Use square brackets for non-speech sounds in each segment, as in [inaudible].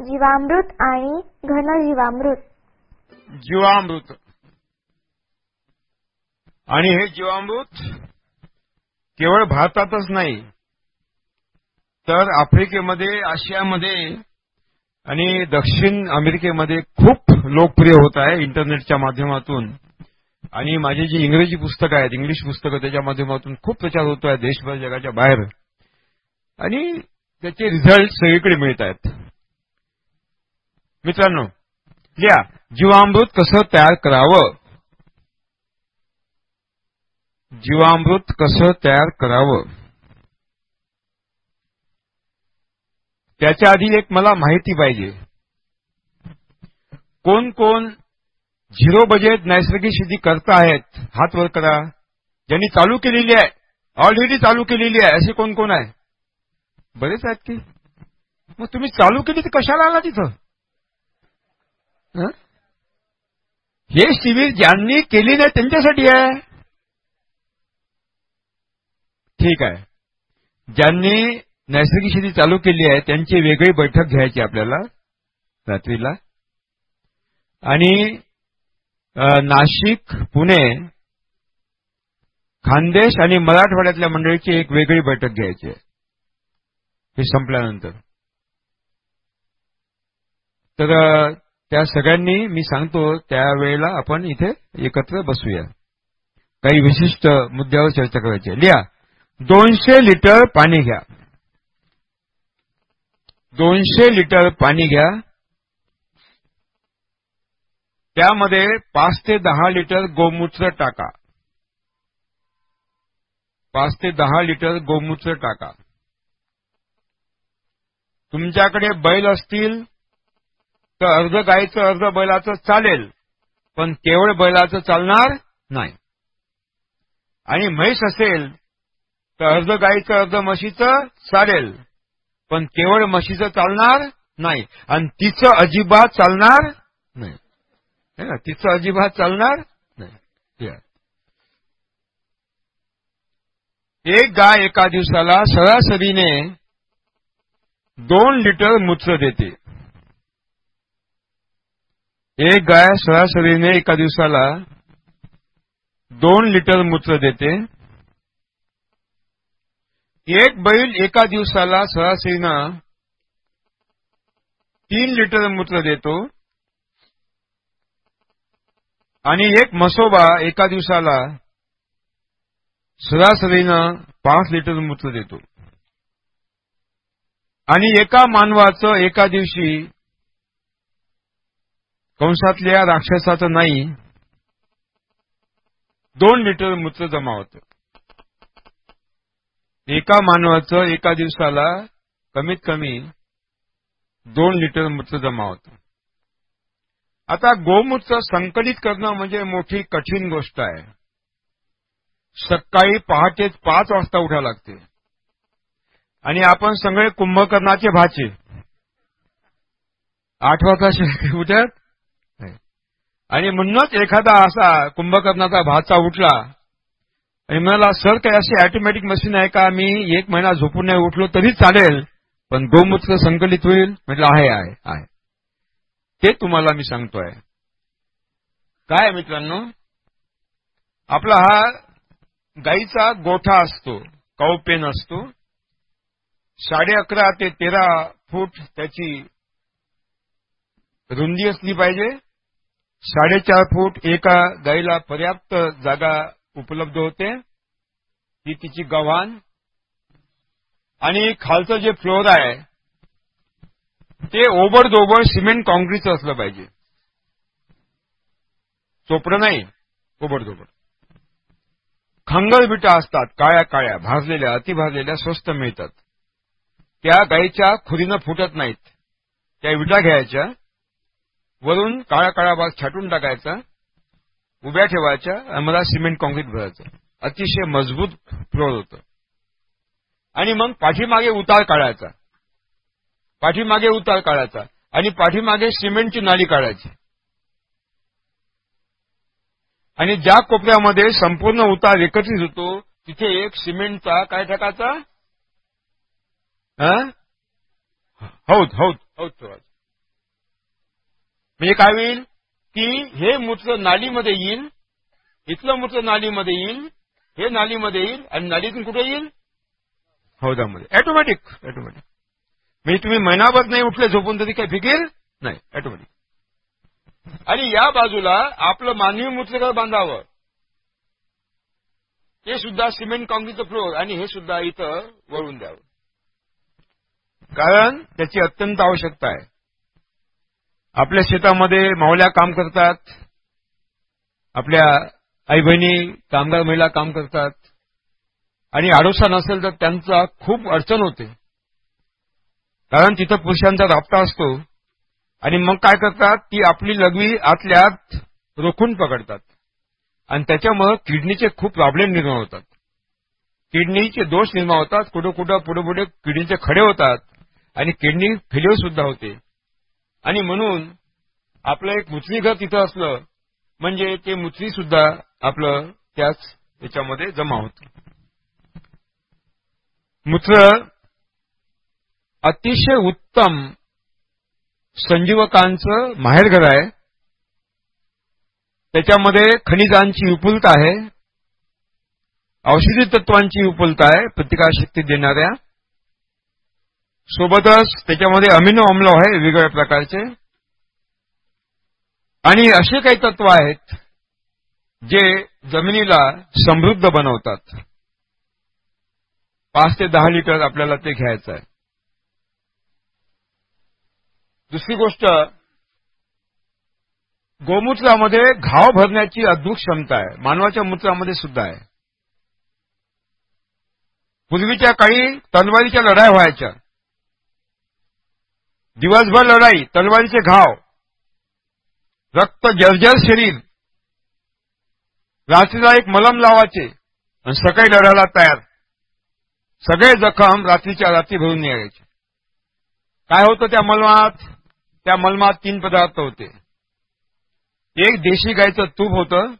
जीवामृत आणि घनजीवामृत जीवामृत. आणि हे जीवामृत केवळ भारतातच नाही तर आफ्रिकेमध्ये आशियामध्ये आणि दक्षिण अमेरिकेमध्ये खूप लोकप्रिय होत आहे इंटरनेटच्या माध्यमातून. आणि माझी जी इंग्रजी पुस्तकं आहेत इंग्लिश पुस्तकं त्याच्या माध्यमातून खूप प्रचार होतो आहे देशभर जगाच्या बाहेर. आणि त्याचे रिझल्ट सगळीकडे मिळत आहेत. मित्रांनो लिहा. जीवामृत कसं तयार करावं? जीवामृत कसं तयार करावं? त्याच्या आधी एक मला माहिती पाहिजे. कोण कोण झिरो बजेट नैसर्गिक शेती करता आहेत? हात वर करा. ज्यांनी चालू केलेली आहे ऑलरेडी चालू केलेली आहे असे कोण कोण आहे? बरेच आहेत की? मग तुम्ही चालू केली तर कशाला आला तिथं? हे? शिबिर ज्यांनी केली नाही त्यांच्यासाठी आहे. ठीक आहे. ज्यांनी नैसर्गिक शेती चालू केली आहे त्यांची वेगळी बैठक घ्यायची आपल्याला रात्रीला. आणि नाशिक पुणे खानदेश आणि मराठवाड्यातल्या मंडळीची एक वेगळी बैठक घ्यायची आहे. हे संपल्यानंतर. तर त्या सगळ्यांनी मी सांगतो त्यावेळेला आपण इथे एकत्र बसूया. काही विशिष्ट मुद्द्यावर चर्चा करायची लिहा. दोनशे लिटर पाणी घ्या. दोनशे लिटर पाणी घ्या. त्यामध्ये पाच ते दहा लिटर गोमूत्र टाका. पाच ते दहा लिटर गोमूत्र टाका. तुमच्याकडे बैल असतील तर अर्ध गायचं अर्ध बैलाचं चालेल. पण केवळ बैलाचं चालणार नाही. आणि म्हैस असेल तर अर्ध गायचं अर्ध म्हशीचं चालेल. पण केवळ म्हशीचं चालणार नाही. आणि तिचं अजिबात चालणार नाही. ना तिचं अजिबात चालणार नाही. एक गाय एका दिवसाला सरासरीने दोन लिटर मूत्र देते. एक गाय सरासरीने एका दिवसाला दोन लिटर मूत्र देते. एक बैल एका दिवसाला सरासरीनं तीन लिटर मूत्र देतो. आणि एक मसोबा एका दिवसाला सरासरीनं पाच लिटर मूत्र देतो. आणि एका मानवाचं एका दिवशी कंसातल्या राक्षसाचं नाही. दोन लिटर मूत्र जमा होतं. एका मानवाचं एका दिवसाला कमीत कमी दोन लिटर मूत्र जमा होतं. आता गोमूत्र संकलित करणं म्हणजे मोठी कठीण गोष्ट आहे. सकाळी पहाटेच पाच वाजता उठा लागते. आणि आपण सगळे कुंभकर्णाचे भाचे. आठ वाजता उठत आणि म्हणूनच एखादा असा कुंभकर्णाचा भाचा उठला आणि म्हणाला सर काही अशी ऑटोमॅटिक मशीन आहे का? मी एक महिना झोपून नाही उठलो तरी चालेल पण गोमूत्र संकलित होईल. म्हटलं आहे आहे आहे. ते तुम्हाला मी सांगतोय. काय मित्रांनो? आपला हा गाईचा गोठा असतो कौपेन असतो. साडे अकरा ते तेरा फूट त्याची रुंदी असली पाहिजे. साडेचार फूट एका गाईला पर्याप्त जागा उपलब्ध होते. ती तिची गव्हाण. आणि खालचं जे फ्लोअर आहे ते ओबडदोबड सिमेंट कॉन्क्रीटचं असलं पाहिजे. चोपडं नाही ओबडदोबड खंगल बिटा असतात काळ्या काळ्या भाजलेल्या अतिभाजलेल्या स्वस्त मिळतात. त्या गाईच्या खुरीनं फुटत नाहीत. त्या विटा घ्यायच्या वरून काळा काळा भाग छाटून टाकायचा उभ्या ठेवायच्या आणि मला सिमेंट कॉन्क्रीट भरायचं. अतिशय मजबूत फ्लोर होतं. आणि मग पाठीमागे उतार काढायचा. पाठीमागे उतार काढायचा आणि पाठीमागे सिमेंटची नाली काढायची. आणि ज्या कोपऱ्यामध्ये संपूर्ण उतार एकत्रित होतो तिथे एक सिमेंटचा काय टाकायचा? हौद हौद हौद ठेवायचा. म्हणजे काय होईल? की हे मूत्र नालीमध्ये येईल इथलं मूत्र नालीमध्ये येईल हे नालीमध्ये येईल आणि नालीतून कुठे येईल? हौदामध्ये. ऑटोमॅटिक ऑटोमॅटिक म्हणजे तुम्ही महिनाभर नाही उठले झोपून तरी काही फिकीर नाही ऑटोमॅटिक आणि या बाजूला आपलं मानवी मूत्रघर बांधावं. ते सुद्धा सिमेंट कॉन्क्रीटचं फ्लोअर आणि हे सुद्धा इथं वळून द्यावं. कारण त्याची अत्यंत आवश्यकता आहे. आपल्या शेतामध्ये मावल्या काम करतात. आपल्या आई बहिणी कामगार महिला काम करतात. आणि आडोसा नसेल तर त्यांचा खूप अडचण होते. कारण तिथं पुरुषांचा राबता असतो. आणि मग काय करतात? ती आपली लघवी आतल्या रोखून पकडतात. आणि त्याच्यामुळे किडनीचे खूप प्रॉब्लेम निर्माण होतात. किडनीचे दोष निर्माण होतात. कुठं कुठं पुढे पुढे किडनीचे खडे होतात. आणि किडनी फेल्युअर सुद्धा होते. आणि म्हणून आपलं एक मुचली घर तिथं असलं म्हणजे ते मुचवी सुद्धा आपलं त्याच याच्यामध्ये जमा होतं. मूत्र अतिशय उत्तम संजीवकांचं माहेरघर आहे. त्याच्यामध्ये खनिजांची विपुलता आहे. औषधी तत्वांची विपुलता आहे प्रतिकारशक्ती देणाऱ्या. सोबतच त्याच्यामध्ये अमिनो अम्ल आहे वेगवेगळ्या प्रकारचे. आणि असे काही तत्व आहेत जे जमिनीला समृद्ध बनवतात. पाच ते दहा लिटर आपल्याला ते घ्यायचं आहे. दुसरी गोष्ट गोमूत्रामध्ये घाव भरण्याची अद्भुत क्षमता आहे. मानवाच्या मूत्रामध्ये सुद्धा आहे. पूर्वीच्या काळी तलवारीच्या लढाई व्हायच्या. दिवसभर लढाई तलवारीचे घाव रक्त जर्जर शरीर रात्रीला एक मलम लावायचे आणि सकाळी लढायला तयार. सगळे जखम रात्रीच्या रात्री भरून यायचे काय होतं त्या मलमात? त्या मलमात तीन पदार्थ होते. एक देशी गायचं तूप होतं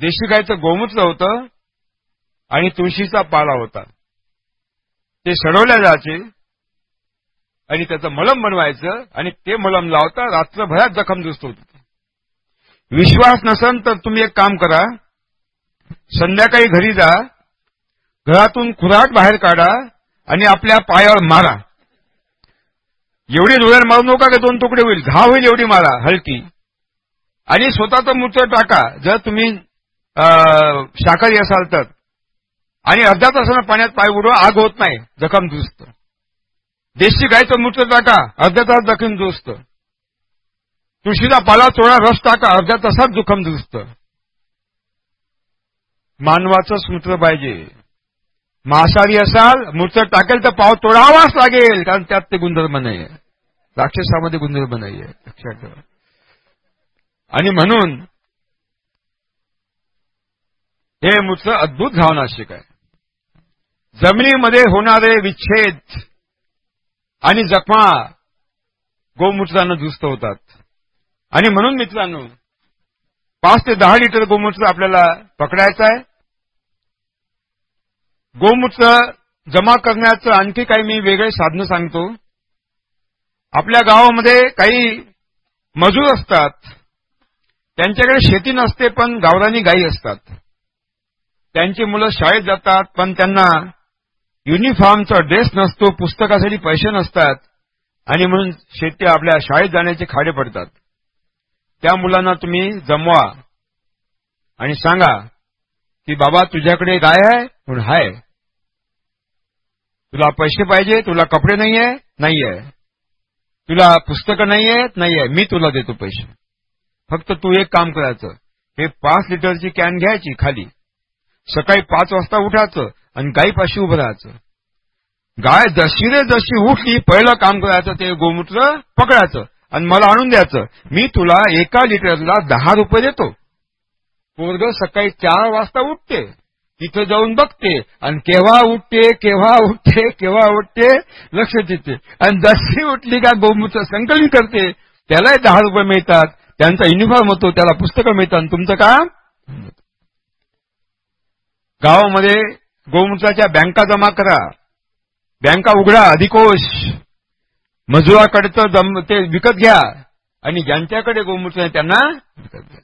देशी गायचं गोमूत्र होतं आणि तुळशीचा पाला होता. ते सडवल्या जायचे. आणि त्याचं मलम बनवायचं आणि ते मलम लावता रात्रभरात जखम दुरुस्त होती विश्वास नसेल तर तुम्ही एक काम करा संध्याकाळी घरी जा घरातून खुराट बाहेर काढा आणि आपल्या पायावर मारा. एवढी डोळ्यात मारू नका की दोन तुकडे होईल. घाव होईल एवढी मारा हलकी. आणि स्वतःचं मूर्त टाका. जर तुम्ही शाकाहारी असाल तर. आणि अर्ध्या तासानं पाण्यात पाय उडवा आग होत नाही. जखम दुरुस्त. देशी गायचं मूत्र टाका अर्ध्या तास जखम दुरुस्त. तुळशीचा पाला चोळा रस टाका अर्ध्या तासात दुखम दुरुस्त. मानवाचं सूत्र पाहिजे. मांसाहारी असाल मूर्त टाकेल तर पाव तोडावाच लागेल कारण त्यात ते गुणधर्म नाही राक्षसामध्ये गुणधर्म नाहीये. लक्षात ठेवा. आणि म्हणून हे मूत्र अद्भुत घावनाशिक आहे. जमिनीमध्ये होणारे विच्छेद आणि जखमा गोमूत्रानं दुस्त होतात. आणि म्हणून मित्रांनो पाच ते दहा लिटर गोमूत्र आपल्याला पकडायचं आहे. गोमूत्र जमा करण्याचं आणखी काही मी वेगळे साधनं सांगतो. आपल्या गावामध्ये काही मजूर असतात. त्यांच्याकडे शेती नसते पण गावरानी गायी असतात. त्यांची मुलं शाळेत जातात पण त्यांना युनिफॉर्मचा ड्रेस नसतो पुस्तकासाठी पैसे नसतात आणि म्हणून शेती आपल्या शाळेत जाण्याचे खाडे पडतात. त्या मुलांना तुम्ही जमवा आणि सांगा की बाबा तुझ्याकडे काय आहे म्हणून हाय. तुला पैसे पाहिजे तुला कपडे नाहीये नाहीये. तुला पुस्तकं नाहीये नाहीये. मी तुला देतो पैसे. फक्त तू एक काम करायचं. हे पाच लिटरची कॅन घ्यायची खाली. सकाळी पाच वाजता उठायचं. आणि गायीपाशी उभं राहायचं. गाय जशी रे जशी उठली पहिलं काम करायचं ते गोमूत्र पकडायचं आणि मला आणून द्यायचं. मी तुला एका लिटरला दहा रुपये देतो. पोरग सकाळी चार वाजता उठते. तिथं जाऊन बघते आणि केव्हा उठते केव्हा उठते केव्हा उठते लक्ष देते. आणि जशी उठली का गोमूत्र संकलन करते त्यालाही दहा रुपये मिळतात. त्यांचा युनिफॉर्म होतो त्याला पुस्तकं मिळतात. तुमचं काम? गावामध्ये गोमूत्राच्या बँका जमा करा. बँका उघडा अधिकोष. मजुराकडचं ते विकत घ्या. आणि ज्यांच्याकडे गोमूत्र आहे त्यांना विकत घ्या.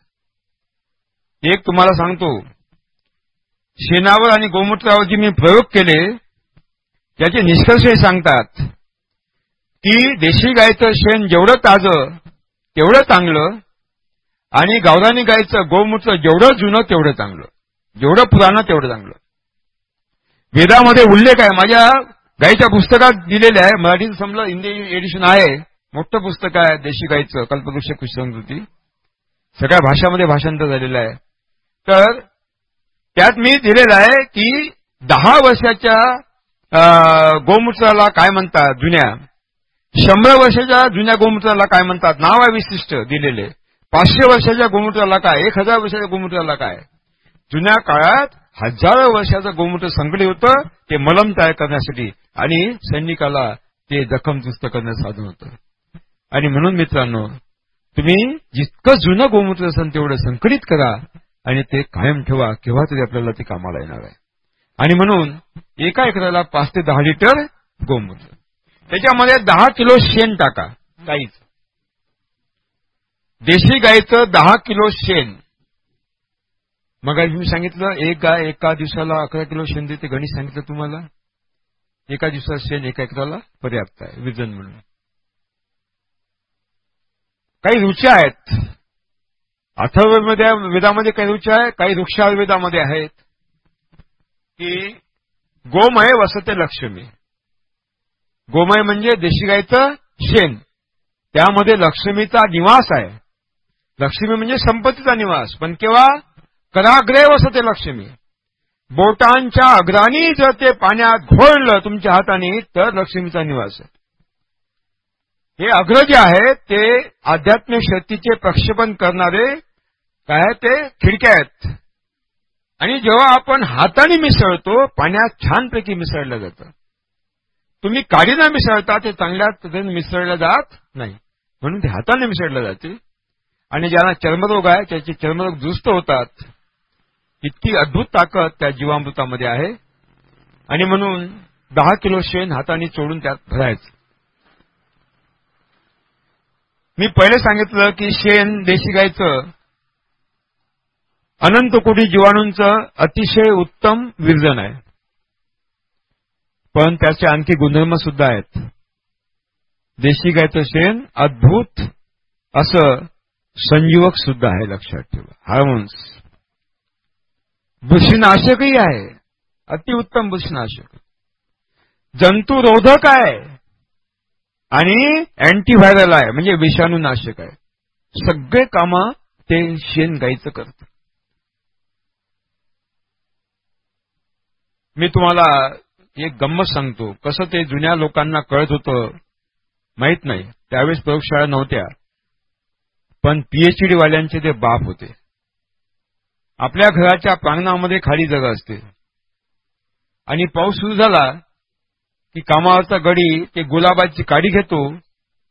एक तुम्हाला सांगतो. शेणावर आणि गोमूत्रावर जे मी प्रयोग केले त्याचे निष्कर्ष हे सांगतात की देशी गायचं शेण जेवढं ताजं तेवढं चांगलं आणि गावरानी गायचं गोमूत्र जेवढं जुनं तेवढं चांगलं. जेवढं पुराणं तेवढं चांगलं. वेदामध्ये उल्लेख आहे. माझ्या गाईच्या पुस्तकात दिलेल्या आहे. मराठीत समजा हिंदी एडिशन आहे. मोठं पुस्तक आहे देशी गाईचं कल्पवृक्ष कृषी सगळ्या भाषामध्ये भाषांतर झालेलं आहे. तर त्यात मी दिलेलं आहे की दहा वर्षाच्या गोमूत्राला काय म्हणतात जुन्या शंभर वर्षाच्या जुन्या गोमूत्राला काय म्हणतात? नाव आहे विशिष्ट दिलेले. पाचशे वर्षाच्या गोमूत्राला काय? एक हजार वर्षाच्या गोमूत्राला काय? जुन्या काळात हजारो वर्षाचं गोमूत्र संकटी होतं ते मलम तयार करण्यासाठी आणि सैनिकाला ते जखम दुस्त करण्याचं साधन होतं. आणि म्हणून मित्रांनो तुम्ही जितकं जुनं गोमूत्र असेल तेवढं संकलित करा आणि ते कायम ठेवा केव्हा तरी आपल्याला ते कामाला येणार आहे. आणि म्हणून एका एकराला पाच ते दहा लिटर गोमूत्र. त्याच्यामध्ये दहा किलो शेण टाका गाईचं. देशी गाईचं दहा किलो शेण. मग मी सांगितलं एक गाय एका दिवसाला अकरा किलो शेण देते गणित सांगितलं तुम्हाला? एका दिवसात शेण एका एकराला पर्याप्त आहे विजन म्हणून. काही रुच्या आहेत. अथर्वमध्ये वेदामध्ये काही रुच्या आहे काही वृक्षावेदामध्ये आहेत. की गोमय वसते लक्ष्मी. गोमय म्हणजे देशी गायचं शेण. त्यामध्ये लक्ष्मीचा निवास आहे. लक्ष्मी म्हणजे संपत्तीचा निवास पण केव्हा? कराग्रे वसते लक्ष्मी. बोटांच्या अग्रानी जर ते पाण्यात घोळलं तुमच्या हाताने तर लक्ष्मीचा निवास आहे. हे अग्र जे आहे ते आध्यात्मिक शक्तीचे प्रक्षेपण करणारे काय ते? खिडक्या आहेत आणि जेव्हा आपण हाताने मिसळतो पाण्यात छानपैकी मिसळलं जातं. तुम्ही काडीनं मिसळता ते चांगल्या पद्धतीने मिसळलं जात नाही. म्हणून ते हाताने मिसळलं जाते. आणि ज्यांना चर्मरोग आहे त्याचे चर्मरोग दुरुस्त होतात. इतकी अद्भुत ताकद त्या जीवामृतामध्ये आहे. आणि म्हणून दहा किलो शेण हाताने चोडून त्यात भरायचं. मी पहिले सांगितलं की शेण देशी गायचं अनंत कोटी जीवाणूंचं अतिशय उत्तम विरजन आहे. पण त्याचे आणखी गुणधर्म सुद्धा आहेत. देशी गायचं शेण अद्भुत असं संजीवक सुद्धा आहे लक्षात ठेवा. हार्मोन्स भूषनाशकही आहे. अतिउत्तम भूषनाशक जंतुरोधक आहे. आणि अँटीव्हायरल आहे. म्हणजे विषाणूनाशक आहे. सगळे कामं ते शेण गायचं करत. मी तुम्हाला एक गंमत सांगतो. कसं ते जुन्या लोकांना कळत होतं माहीत नाही. त्यावेळेस प्रयोगशाळा नव्हत्या. पण पीएचडी वाल्यांचे ते बाप होते. आपल्या घराच्या प्रांगणामध्ये खाली जागा असते. आणि पाऊस सुरू झाला की कामावरचा गडी ते गुलाबाची काडी घेतो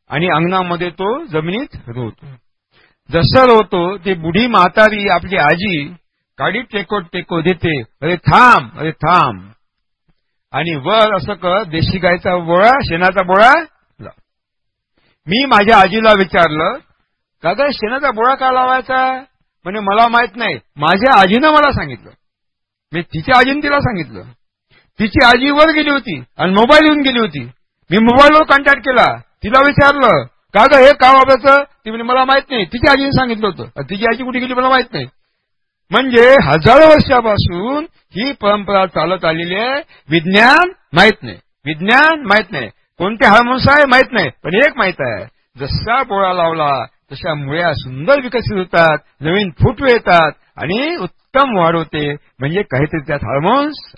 आणि अंगणामध्ये तो जमिनीत रोवतो. जसं रोवतो ते बुढी म्हातारी आपली आजी काडी टेको टेको देते अरे थांब अरे थांब. आणि वर असं कर देशी गायचा बोळा शेणाचा बोळा मी माझ्या आजीला विचारलं का शेणाचा बोळा का लावायचा? म्हणजे मला माहीत नाही. माझ्या आजीनं मला सांगितलं. मी तिच्या आजीनं तिला सांगितलं. तिची आजी वर गेली होती आणि मोबाईल येऊन गेली होती. मी मोबाईलवर कॉन्टॅक्ट केला. तिला विचारलं का ग हे का वापरायचं? ती म्हणजे मला माहीत नाही. तिच्या आजीने सांगितलं होतं. तिची आजी कुठे गेली मला माहीत नाही. म्हणजे हजारो वर्षापासून ही परंपरा चालत आलेली आहे. विज्ञान माहीत नाही. विज्ञान माहीत नाही. कोणते हार्मोन्स आहे माहीत नाही. पण एक माहीत आहे. जसा पोळा लावला तशा मुळ्या सुंदर विकसित होतात नवीन फुटवे येतात आणि उत्तम वाढ होते. म्हणजे काहीतरी त्यात हार्मोन्स.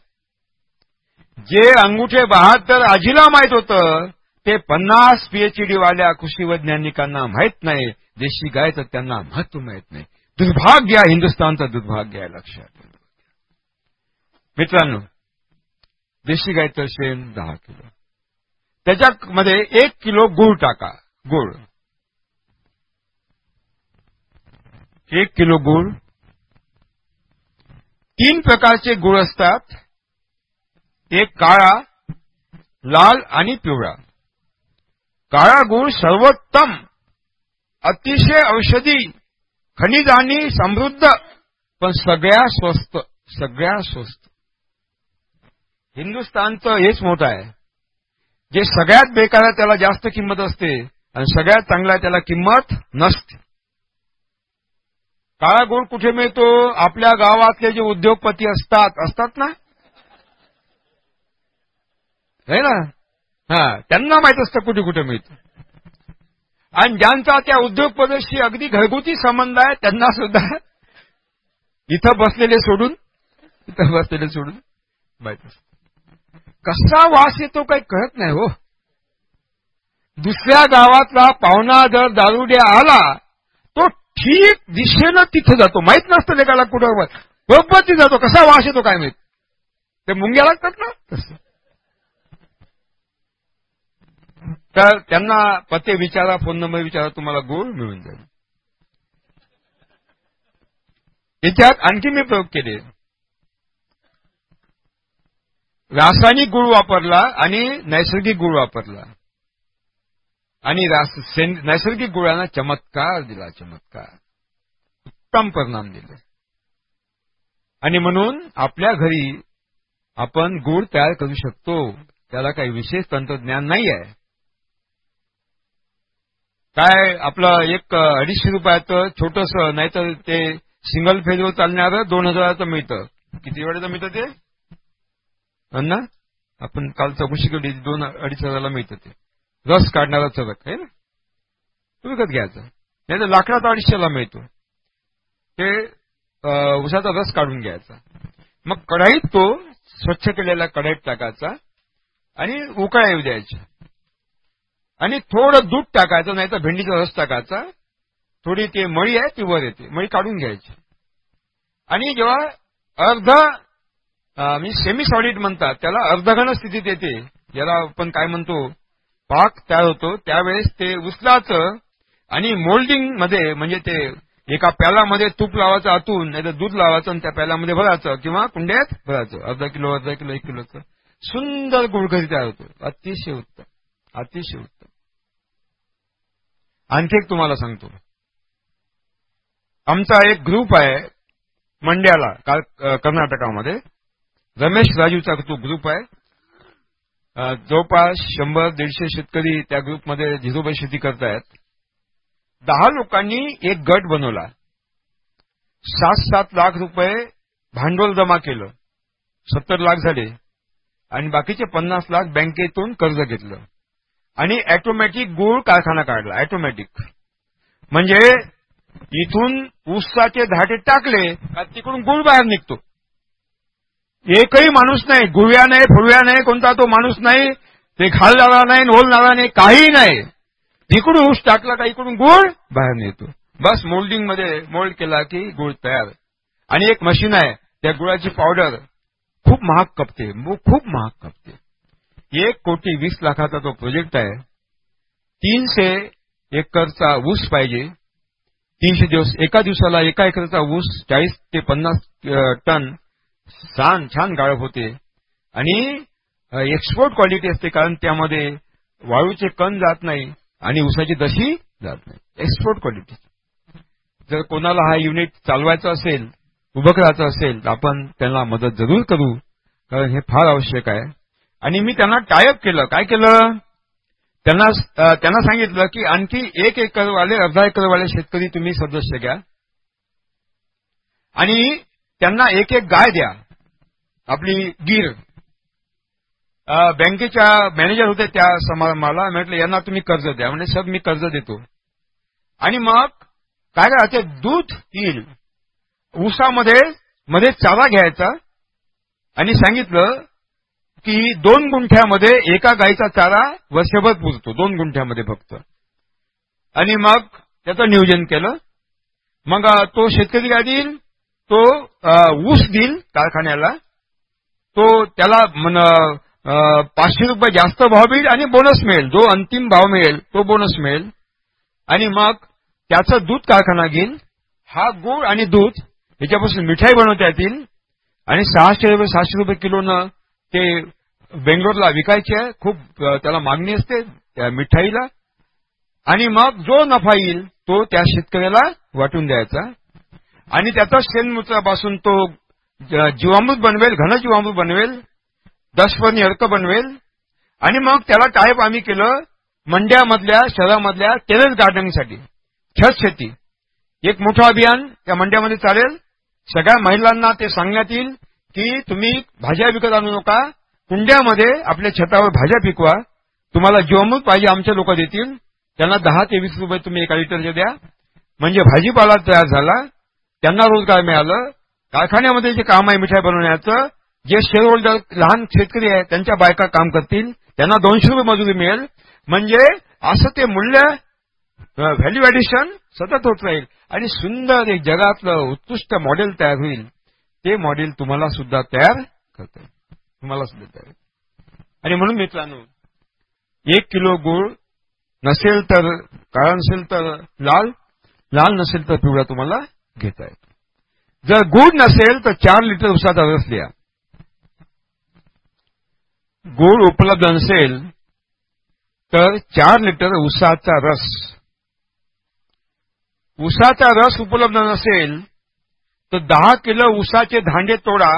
जे अंगुठे बहात्तर आजीला माहीत होतं ते पन्नास पीएचडी वाल्या कृषी वैज्ञानिकांना माहीत नाही. देशी गायचं त्यांना महत्त्व माहीत नाही. दुर्भाग्य घ्या हिंदुस्थानचं दुर्भाग्य आहे लक्षात मित्रांनो देशी गायचं शेण दहा किलो. त्याच्यामध्ये एक किलो गुळ टाका गुळ. एक किलो गुळ. तीन प्रकारचे गुळ असतात. एक काळा लाल आणि पिवळा. काळा गुळ सर्वोत्तम अतिशय औषधी खनिजानी समृद्ध पण सगळ्या स्वस्त सगळ्या स्वस्त. हिंदुस्थानचं हेच मोठं आहे. जे सगळ्यात बेकार त्याला जास्त किंमत असते आणि सगळ्यात चांगला त्याला किंमत नसते. काळा गोड कुठे मिळतो? आपल्या गावातले जे उद्योगपती असतात असतात ना? है ना? हा त्यांना माहीत असतं कुठे कुठे मिळतं. आणि ज्यांचा त्या उद्योगपतीशी अगदी घरगुती संबंध आहे त्यांना सुद्धा इथं बसलेले सोडून इथं बसलेले सोडून माहीत असत. कसा वास येतो काही कळत नाही हो. दुसऱ्या गावातला पाहुणा जर दारुड्या आला ठीक दिशेनं तिथे जातो. माहीत नसतं लेखाला कुठं. बरोबर तिथे जातो. कसा वास येतो काय माहीत? ते मुंग्या लागतात ना? तसं. तर त्यांना पते विचारा फोन नंबर विचारा तुम्हाला गोळ मिळून जाईल. याच्यात आणखी मी प्रयोग केले. रासायनिक गुळ वापरला आणि नैसर्गिक गुळ वापरला. आणि नैसर्गिक गुळांना चमत्कार दिला चमत्कार. उत्तम परिणाम दिले. आणि म्हणून आपल्या घरी आपण गुळ तयार करू शकतो. त्याला काही विशेष तंत्रज्ञान नाही आहे काय आपलं एक अडीचशे रुपयाचं छोटस नाहीतर ते सिंगल फेजवर चालणार दोन हजाराचं मिळतं किती वेळेचं मिळतं ते? ना आपण काल चौकशी केली दोन अडीच हजाराला मिळतं ते. रस काढणारा चरक आहे ना? तो विकत घ्यायचा? नाही तर लाकडाचा अडीचशेला मिळतो. ते उसाचा रस काढून घ्यायचा. मग कढाईत तो स्वच्छ केलेला कढाईत टाकायचा आणि उकळा येऊ द्यायचा आणि थोडं दूध टाकायचं नाही तर भेंडीचा रस टाकायचा. थोडी ते मळी आहे ती वर येते. मळी काढून घ्यायची. आणि जेव्हा अर्ध मी सेमी सॉलिड म्हणतात त्याला अर्धघन स्थितीत येते. ज्याला आपण काय म्हणतो? पाक तयार होतो त्यावेळेस ते उचलाचं आणि मोल्डिंगमध्ये म्हणजे ते एका प्यालामध्ये तूप लावायचं आतून नाही तर दूध लावायचं आणि त्या प्यालामध्ये भरायचं किंवा कुंड्यात भरायचं. अर्धा किलो अर्धा किलो एक किलोचं. सुंदर गुळघरी तयार होतो. अतिशय उत्तम. अतिशय उत्तम. आणखी एक तुम्हाला सांगतो. आमचा एक ग्रुप आहे मंड्याला कर्नाटकामध्ये. रमेश राजूचा तो ग्रुप आहे. जवळपास शंभर दीडशे शेतकरी त्या ग्रुपमध्ये झिरोबाई शेती करतायत. दहा लोकांनी एक गट बनवला. सात सात लाख रुपये भांडवल जमा केलं. सत्तर लाख झाले. आणि बाकीचे पन्नास लाख बँकेतून कर्ज घेतलं. आणि ऑटोमॅटिक गुळ कारखाना काढला. ऑटोमॅटिक म्हणजे इथून ऊसाचे धाटे टाकले का तिकडून गुळ बाहेर निघतो. एकही माणूस नाही गुव्या नाही फुलव्या नाही कोणता तो माणूस नाही ते घालणारा नाही ओलणारा नाही काही नाही. तिकडून ऊस टाकला का इकडून गुळ? बाहेर नेतो. बस मोल्डिंगमध्ये मोल्ड केला की गुळ तयार. आणि एक मशीन आहे त्या गुळाची पावडर. खूप महाग कपते खूप महाग कपते. एक कोटी वीस लाखाचा तो प्रोजेक्ट आहे. तीनशे एकरचा ऊस पाहिजे. तीनशे दिवस एका दिवसाला एका एकरचा ऊस चाळीस ते पन्नास टन छान छान गाळप होते. आणि एक्सपोर्ट क्वालिटी असते कारण त्यामध्ये वाळूचे कण जात नाही आणि उसाची दशी जात नाही. एक्सपोर्ट क्वालिटी जर कोणाला हा युनिट चालवायचा असेल उभं करायचं असेल तर आपण त्यांना मदत जरूर करू कारण हे फार आवश्यक आहे. आणि मी त्यांना टायअप केलं. काय केलं? त्यांना त्यांना सांगितलं की आणखी एक एकरवाले अर्धा एकरवाले शेतकरी तुम्ही सदस्य घ्या. आणि त्यांना एक एक गाय द्या. आपली गीर. बँकेच्या मॅनेजर होते त्या मला म्हटलं यांना तुम्ही कर्ज द्या. म्हणजे सब मी कर्ज देतो. आणि मग काय करायचे दूध येईल. ऊसामध्ये मध्ये चारा घ्यायचा आणि सांगितलं की दोन गुंठ्यामध्ये एका गायीचा चारा वर्षभर पुरतो दोन गुंठ्यामध्ये फक्त. आणि मग त्याचं नियोजन केलं. मग तो शेतकरी काय देईल? तो ऊस देईल कारखान्याला. तो त्याला पाचशे रुपये जास्त भाव मिळेल आणि बोनस मिळेल. जो अंतिम भाव मिळेल तो बोनस मिळेल. आणि मग त्याचं दूध कारखाना घेईल. हा गुळ आणि दूध याच्यापासून मिठाई बनवता येतील. आणि सहाशे रुपये सहाशे रुपये किलोनं ते बेंगलोरला विकायचे आहे. खूप त्याला मागणी असते त्या मिठाईला. आणि मग जो नफा येईल तो त्या शेतकऱ्याला वाटून द्यायचा. आणि त्याचा शेणमूत्रापासून तो जीवामृत बनवेल घन जीवामृत बनवेल दशपर्णी अर्क बनवेल आणि मग त्याला टायप आम्ही केलं मंड्यामधल्या शहरामधल्या टेरेस गार्डनिंगसाठी. छत शेती. एक मोठं अभियान त्या मंड्यामध्ये चालेल. सगळ्या महिलांना ते सांगण्यात येईल की तुम्ही भाज्या विकत आणू नका. कुंड्यामध्ये आपल्या छतावर भाज्या पिकवा. तुम्हाला जीवामृत पाहिजे आमचे लोक देतील. त्यांना दहा ते वीस रुपये तुम्ही एका लिटरचे द्या. म्हणजे भाजीपाला तयार झाला. त्यांना रोजगार मिळालं? कारखान्यामध्ये जे काम आहे मिठाई बनवण्याचं जे शेअर होल्डर लहान शेतकरी आहे त्यांच्या बायका काम करतील त्यांना दोनशे रुपये मजुरी मिळेल. म्हणजे असं ते मूल्य व्हॅल्यू ऍडिशन सतत होत राहील. आणि सुंदर एक जगातलं उत्कृष्ट मॉडेल तयार होईल. ते मॉडेल तुम्हाला सुद्धा तयार करते तुम्हाला सुद्धा तयार आणि म्हणून मित्रांनो एक किलो गुळ नसेल तर काळा नसेल तर लाल लाल नसेल तर पिवळा तुम्हाला घेता जर गुळ नसेल तर चार लिटर उसाचा रस लिहा. गुळ उपलब्ध नसेल तर चार लिटर उसाचा रस. उसाचा रस उपलब्ध नसेल तर दहा किलो उसाचे धांडे तोडा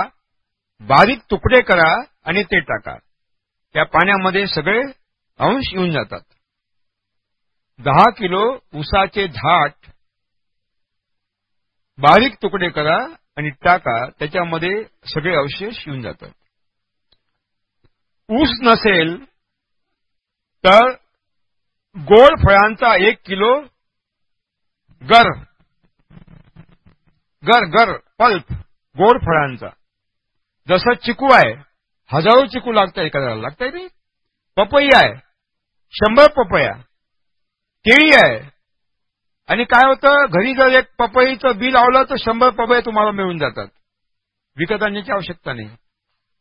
बारीक तुकडे करा आणि ते टाका. त्या पाण्यामध्ये सगळे अंश येऊन जातात. दहा किलो उसाचे झाट बारीक तुकडे करा आणि टाका त्याच्यामध्ये सगळे अवशेष येऊन जातात. ऊस नसेल तर गोड फळांचा एक किलो गर गर गर पल्प गोड फळांचा. जसं चिकू आहे हजारो चिकू लागतात एखाद्याला. लागताय नाही पपई आहे शंभर पपया. केळी आहे आणि काय होतं? घरी जर एक पपईचं बी लावलं तर शंभर पपया तुम्हाला मिळून जातात. विकत आणण्याची आवश्यकता नाही.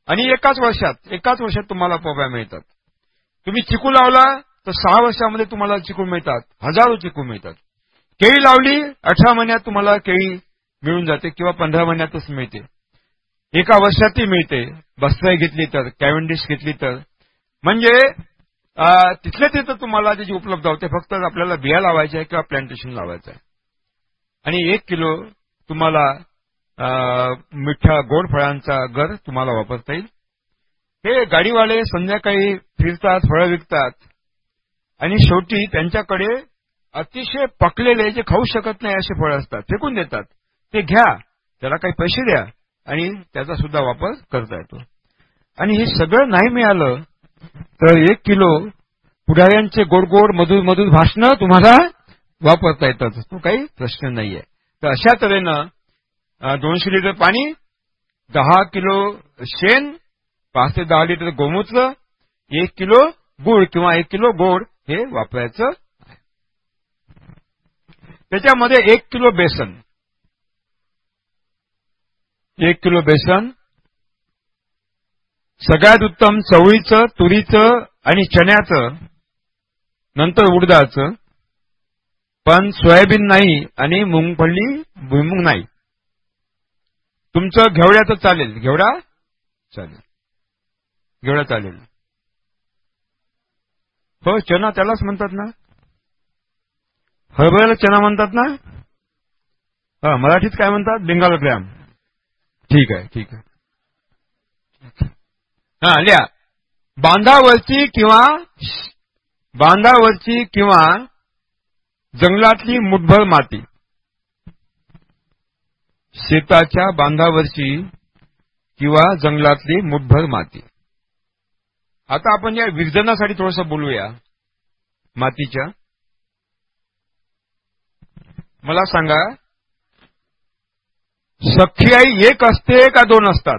आणि एकाच वर्षात एकाच वर्षात तुम्हाला पपया मिळतात. तुम्ही चिकू लावला तर सहा वर्षामध्ये तुम्हाला चिकू मिळतात. हजारो चिकू मिळतात. केळी लावली अठरा महिन्यात तुम्हाला केळी मिळून जाते किंवा पंधरा महिन्यातच मिळते. एका वर्षातही मिळते. बस्त्राई घेतली तर कॅव्हेंडिश घेतली तर. म्हणजे तिथल्या तिथं तुम्हाला त्याची उपलब्ध होते फक्त आपल्याला बिया लावायच्या आहे किंवा प्लांटेशन लावायचं आहे. आणि एक किलो तुम्हाला मिठ्या गोड फळांचा गर तुम्हाला वापरता येईल. हे गाडीवाले संध्याकाळी फिरतात फळं विकतात. आणि शेवटी त्यांच्याकडे अतिशय पकलेले जे खाऊ शकत नाही असे फळं असतात फेकून देतात. ते घ्या त्याला काही पैसे द्या आणि त्याचा सुद्धा वापर करता येतो. आणि हे सगळं नाही मिळालं तर एक किलो पुढाऱ्यांचे गोड गोड मधुर मधुर भाषणं तुम्हाला वापरता येतात. तो काही प्रश्न नाहीये. तर अशा तऱ्हेनं दोनशे लिटर पाणी दहा किलो शेण पाच ते दहा लिटर गोमूत्र एक किलो गुळ किंवा एक किलो गोड हे वापरायचं त्याच्यामध्ये एक किलो बेसन. एक किलो बेसन सगळ्यात उत्तम चवळीचं तुरीचं आणि चण्याचं नंतर उडदाचं. पण सोयाबीन नाही आणि मुंगफल्ली भुईमुंग नाही. तुमचं घेवड्याचं चालेल. घेवडा? चालेल. घेवडा चालेल. हो चना त्यालाच म्हणतात ना? हरभऱ्याला चना म्हणतात ना? हा मराठीत काय म्हणतात? बेंगाल ग्रॅम ठीक आहे ठीक आहे. हा लिहा. बांधावरची किंवा बांधावरची किंवा जंगलातली मुठभर माती. शेताच्या बांधावरची किंवा जंगलातली मुठभर माती. आता आपण या विरजनासाठी थोडस बोलूया. मातीच्या. मला सांगा सख्खी आई एक असते का दोन असतात?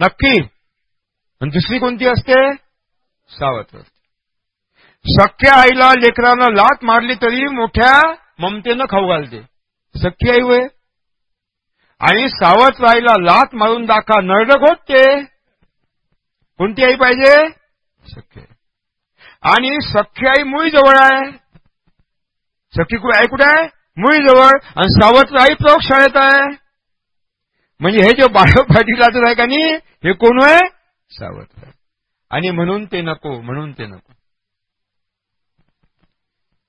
नक्की. आणि दुसरी कोणती असते? सावत्र असते. सख्या आईला लेकरानं लात मारली तरी मोठ्या ममतेनं खाऊ घालते. सख्खी आई वय आणि सावत्र आईला लात मारून दाखा नरडक होत. ते कोणती आई पाहिजे? सख्खी आई. आणि सख्खी आई मुळी जवळ आहे. सख्खी आई कुठे आहे? मुळी जवळ. आणि सावत्र आई प्रयोगशाळेत आहे. म्हणजे हे जे बाळ पाटील आहे का नाही? हे कोण आहे सावत्र आणि म्हणून ते नको म्हणून ते नको.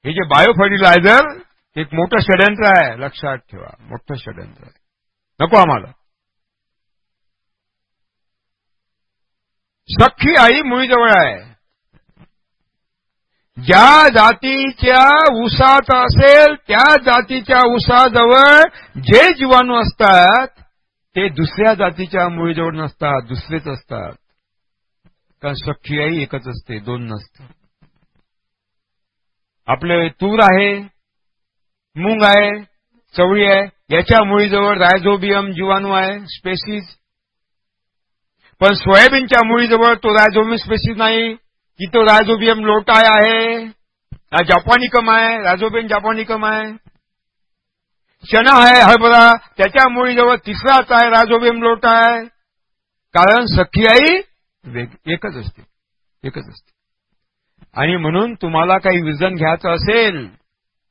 हे जे बायो फर्टिलायझर एक मोठं षडयंत्र आहे लक्षात ठेवा. मोठं षडयंत्र आहे. नको आम्हाला. सख्खी आई मुळीजवळ आहे. ज्या जातीच्या उसात असेल त्या जातीच्या ऊसाजवळ जे जीवाणू असतात ते दुसऱ्या जातीच्या मुळीजवळ नसतात दुसरेच असतात. कारण सख्खी आई एकच असते दोन नसते. आपले तूर आहे मूंग आहे चवळी आहे याच्या मुळीजवळ रायझोबियम जीवाणू आहे स्पेसिस पण सोयाबीनच्या मुळीजवळ तो रायझोबियम स्पेसिस नाही की तो रायझोबियम लोटाय आहे जापानिकम आहे रायझोबियम जापानिकम आहे. चणा आहे हरभरा त्याच्या मुळीजवळ तिसराच आहे रायझोबियम लोटा आहे कारण सख्खी आई एकच असते. एकच असते. आणि म्हणून तुम्हाला काही विजन घ्यायचं असेल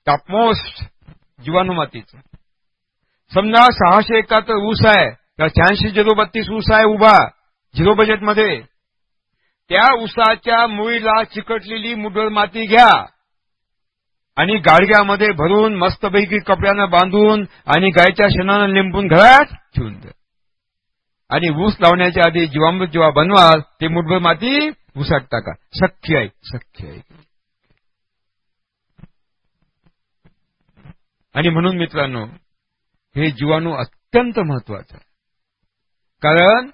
टॉपमोस्ट जीवाणू मातीचं समजा सहाशे एकाहत्तर ऊस आहे किंवा शहाऐंशी झिरो बत्तीस ऊस आहे उभा झिरो बजेटमध्ये. त्या ऊसाच्या मुळीला चिकटलेली मुडळ माती घ्या. आणि गाडग्यामध्ये भरून मस्तपैकी कपड्यानं बांधून आणि गायच्या शेणानं लिंबून घरात ठेवून द्या. आणि ऊस लावण्याच्या आधी जीवामृत जेव्हा बनवाल ते मुठभर माती ऊसात टाका. सख्खी आहे सख्खी आहे. आणि म्हणून मित्रांनो हे जीवाणू अत्यंत महत्वाचं आहे. कारण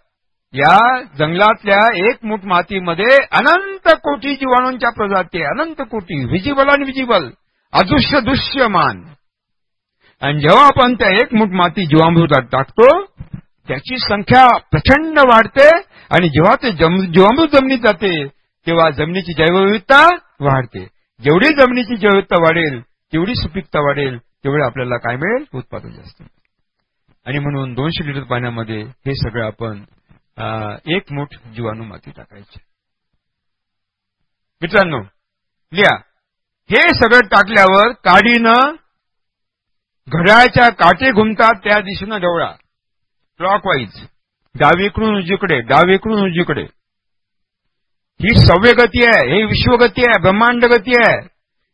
या जंगलातल्या एक मूठ मातीमध्ये अनंत कोटी जीवाणूंच्या प्रजाती अनंत कोटी विजिबल आणि विजिबल अदृश्य दृश्यमान. आणि जेव्हा आपण त्या एक मूठ माती जीवामृतात टाकतो त्याची संख्या प्रचंड वाढते आणि जेव्हा ते जीवामृत जमिनीत जाते तेव्हा जमिनीची जैवविविधता वाढते. जेवढी जमिनीची जैवविविधता वाढेल तेवढी सुपीकता वाढेल तेवढे आपल्याला काय मिळेल? उत्पादन जास्त आणि म्हणून दोनशे लिटर पाण्यामध्ये हे सगळं आपण एक मुठ जीवाणू माती टाकायचे. मित्रांनो लिहा. हे सगळं टाकल्यावर काडीनं घड्याळच्या काटे घुमतात त्या दिशेनं ढवळा क्लॉकवाईज डावीकडून उजीकडे डावीकडून उजीकडे ही सव्य गती आहे हे विश्वगती आहे ब्रह्मांड गती आहे.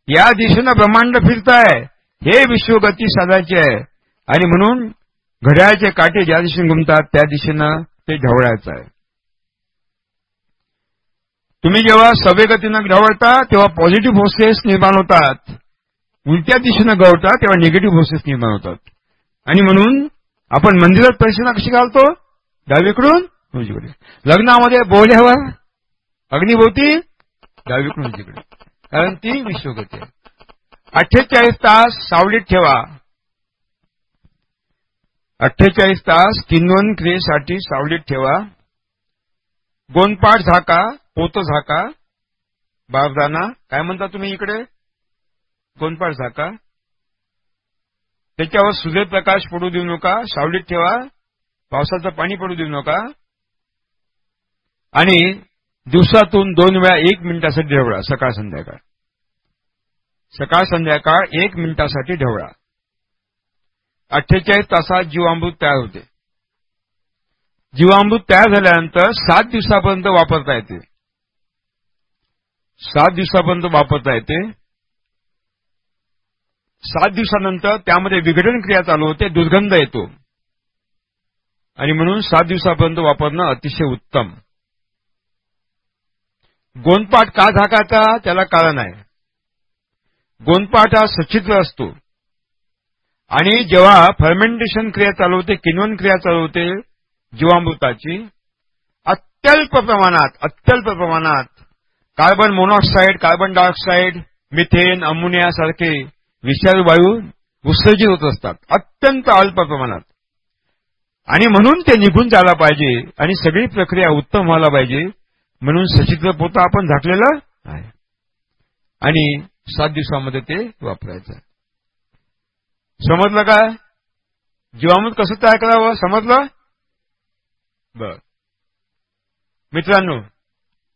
या दिशेनं ब्रह्मांड फिरताय हे विश्वगती साधायची आहे. आणि म्हणून घड्याळचे काटे ज्या दिशेने घुमतात त्या दिशेनं ते ढवळायचं आहे. तुम्ही जेव्हा सव्यगतीनं ढवळता तेव्हा पॉझिटिव्ह फोर्सेस निर्माण होतात. उलट्या दिशेनं गवतात तेव्हा निगेटिव्ह फोर्सेस निर्माण होतात. आणि म्हणून आपण मंदिरात प्रदक्षिणा कशी घालतो? डावीकडून उजवीकडे. लग्नामध्ये बोल्यावर अग्निभोवती डावीकडून उजवीकडे. कारण ती विश्वगती आहे. अठ्ठेचाळीस तास सावलीत ठेवा. अठ्ठेचाळीस तास किन्वन क्रियेसाठी सावलीत ठेवा. गोंदपाठ झाका पोत झाका बाबदाना काय म्हणता तुम्ही इकडे? गोंदपाठ झाका. त्याच्यावर सूर्यप्रकाश पडू देऊ नका सावलीत ठेवा पावसाचं पाणी पडू देऊ नका. आणि दिवसातून दोन वेळा एक मिनिटासाठी ढवळा सकाळ संध्याकाळ. सकाळ संध्याकाळ एक मिनिटासाठी ढवळा. अठ्ठेचाळीस तासात जीवामृत तयार होते. जीवामृत तयार झाल्यानंतर सात दिवसापर्यंत वापरता येते. सात दिवसापर्यंत वापरता येते. सात दिवसानंतर त्यामध्ये विघटन क्रिया चालू होते दुर्गंध येतो. आणि म्हणून सात दिवसापर्यंत वापरणं अतिशय उत्तम. गोंदपाठ का झाकायचा त्याला कारण आहे. गोंदपाठ हा सच्छिद्र असतो. आणि जेव्हा फर्मेंटेशन क्रिया चालू होते किन्वन क्रिया चालू होते जीवामृताची अत्यल्प प्रमाणात अत्यल्प प्रमाणात carbon monoxide carbon dioxide methane ammonia सारखे विषारी वायू उत्सर्जित होत असतात. अत्यंत अल्प प्रमाणात. आणि म्हणून ते निघून जायला पाहिजे आणि सगळी प्रक्रिया उत्तम व्हायला पाहिजे म्हणून सचित्र पोतं आपण झाकलेलं आहे. आणि सात दिवसामध्ये ते वापरायचं समजलं काय जीवामृत कसं तयार करावं? समजलं? बर. मित्रांनो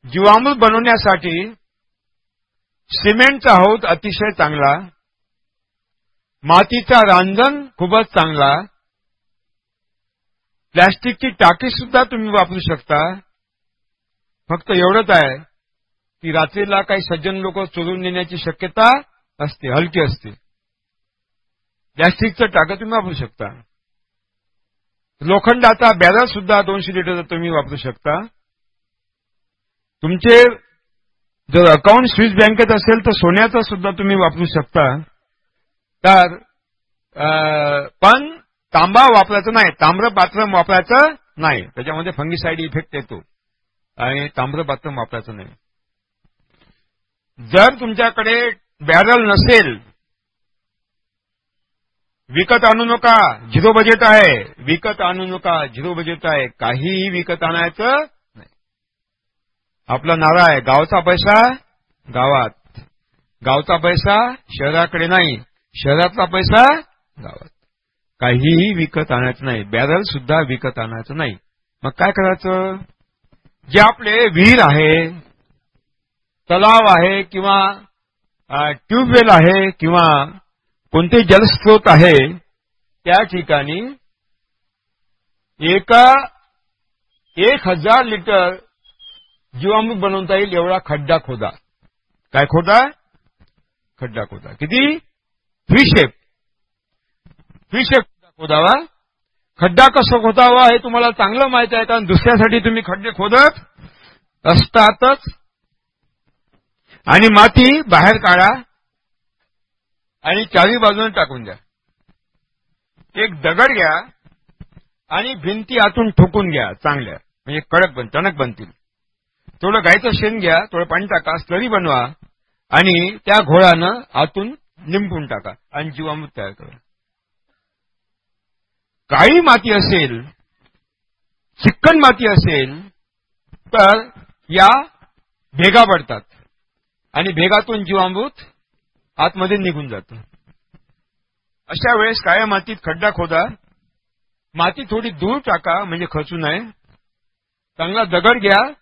जीवामृत बनवण्यासाठी सिमेंटचा हौद अतिशय चांगला मातीचा रांजण खूपच चांगला. प्लॅस्टिकची टाकी सुद्धा तुम्ही वापरू शकता. फक्त एवढंच आहे की रात्रीला काही सज्जन लोक चोरून नेण्याची शक्यता असते हलकी असते. प्लॅस्टिकचं टाकं तुम्ही वापरू शकता. लोखंडाचा बॅरल सुद्धा दोनशे लिटरचा तुम्ही वापरू शकता. तुमचे जर अकाउंट स्विस बँकेत असेल तर सोन्याचा सुद्धा तुम्ही वापरू शकता. तर पण तांबा वापरायचं नाही. ताम्रपात्र वापरायचं नाही. त्याच्यामध्ये फंगिसाईड इफेक्ट येतो. आणि ताम्रपात्र वापरायचं नाही. जर तुमच्याकडे बॅरल नसेल विकत आणू नका झिरो बजेट आहे. विकत आणू नका झिरो बजेट आहे. काहीही विकत आणायचं नाही. आपला नारा आहे गावचा पैसा गावात. गावचा पैसा शहराकडे नाही. शहरातला पैसा गावात. काहीही विकत आणायचं नाही. बॅरल सुद्धा विकत आणायचं नाही. मग काय करायचं? जे आपले विहीर आहे तलाव आहे किंवा ट्यूबवेल आहे किंवा कोणते जलस्रोत आहे त्या ठिकाणी एका एक हजार लिटर जीवामृत बनवता येईल एवढा खड्डा खोदा. काय खोदा? खड्डा खोदा. किती? शेप फ्रीशेप खोदावा. खड्डा कसं खोदावा हे तुम्हाला चांगलं माहीत आहे कारण दुसऱ्यासाठी तुम्ही खड्डे खोदत असतातच. आणि माती बाहेर काढा आणि चारी बाजूने टाकून द्या. एक दगड घ्या आणि भिंती आतून ठोकून घ्या चांगल्या. म्हणजे कडक बन टणक बनतील. थोडं गायचं शेण घ्या थोडं पाणी टाका स्लरी बनवा आणि त्या घोळानं आतून लिंपून टाका आणि जीवामृत तयार करा. काळी माती असेल चिकन माती असेल तर या भेगा पडतात. आणि भेगातून जीवामृत आतमध्ये निघून जातं. अशा वेळेस काळ्या मातीत खड्डा खोदा. माती थोडी दूर टाका म्हणजे खचू नये. चांगला दगड घ्या.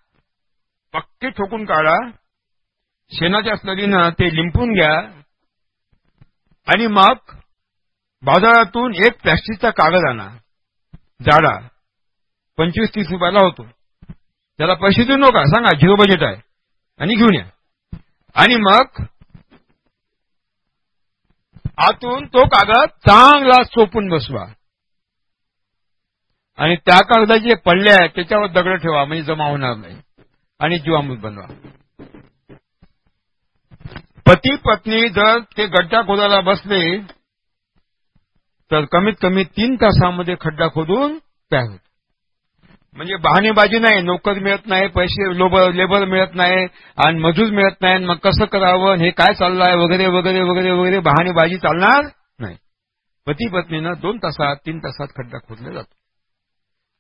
पक्के ठोकून काढा. शेणाच्या स्लरीनं ते लिंपून घ्या. आणि मग बाजारातून एक प्लॅस्टिकचा कागद आणा जाडा पंचवीस तीस रुपयाला होतो. त्याला पैसे देऊ नका सांगा झिरो बजेट आहे. आणि घेऊन या. आणि मग आतून तो कागद चांगला सोपून बसवा. आणि त्या कागदाचे पडले आहेत त्याच्यावर दगड ठेवा म्हणजे जमा होणार नाही. आणि जीवामृत बनवा. पती पत्नी जर ते गड्डा खोदायला बसले तर कमीत कमी तीन तासामध्ये खड्डा खोदून तयार होत म्हणजे बहाणेबाजी नाही नोकर मिळत नाही पैसे लेबर मिळत नाही आणि मजूर मिळत नाही मग कसं करावं हे काय चाललंय वगैरे वगैरे वगैरे वगैरे बहाणेबाजी चालणार नाही. पती पत्नीनं दोन तासात तीन तासात खड्डा खोदला जातो.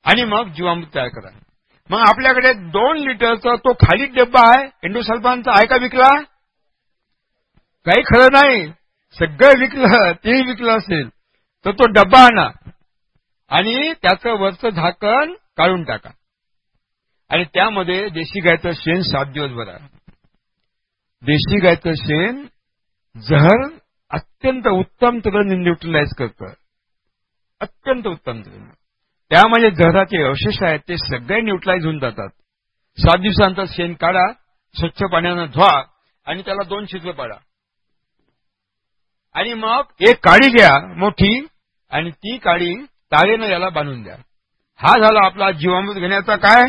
आणि मग जीवामृत तयार करा. मग आपल्याकडे दोन लिटरचा तो खाली डब्बा आहे एंडोसल्फानचा आहे का विकला? काही खरं नाही. सगळं विकलं तेही विकलं असेल तर तो डब्बा आणा. आणि त्याचं वरचं झाकण काढून टाका. आणि त्यामध्ये देशी गायचं शेण सात दिवस भरा. देशी गायचं शेण जहर अत्यंत उत्तम तऱ्हेने न्यूट्रलाइज करतं. अत्यंत उत्तम तऱ्हेने. त्यामध्ये जहराचे अवशेष आहेत ते सगळे न्यूट्रलाइज होऊन जातात. सात दिवसांचा शेण काढा स्वच्छ पाण्यानं धुवा आणि त्याला दोन शिजवं पाडा. आणि मग एक काडी घ्या मोठी आणि ती काडी तारेनं याला बांधून द्या. हा झाला आपला जीवामृत घेण्याचा काय?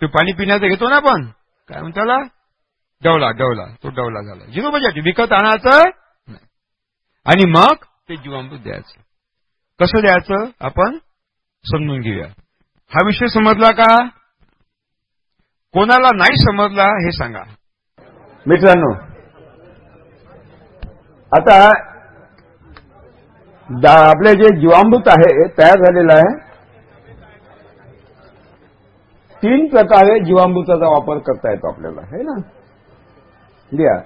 तो पाणी पिण्याचा घेतो ना आपण? काय म्हणताला डवला डवला तो डवला झाला. झिरो बजेट विकत आणायचं आणि मग ते जीवामृत द्यायचं. कसं द्यायचं? आपण समजून घेऊया. हा विषय समजला का? कोणाला नाही समजला हे सांगा. मित्रांनो आता आपले जे जीवामृत आहे तयार झालेलं आहे. तीन प्रकारे जीवामृताचा वापर करता येतो आपल्याला है ना? लिहा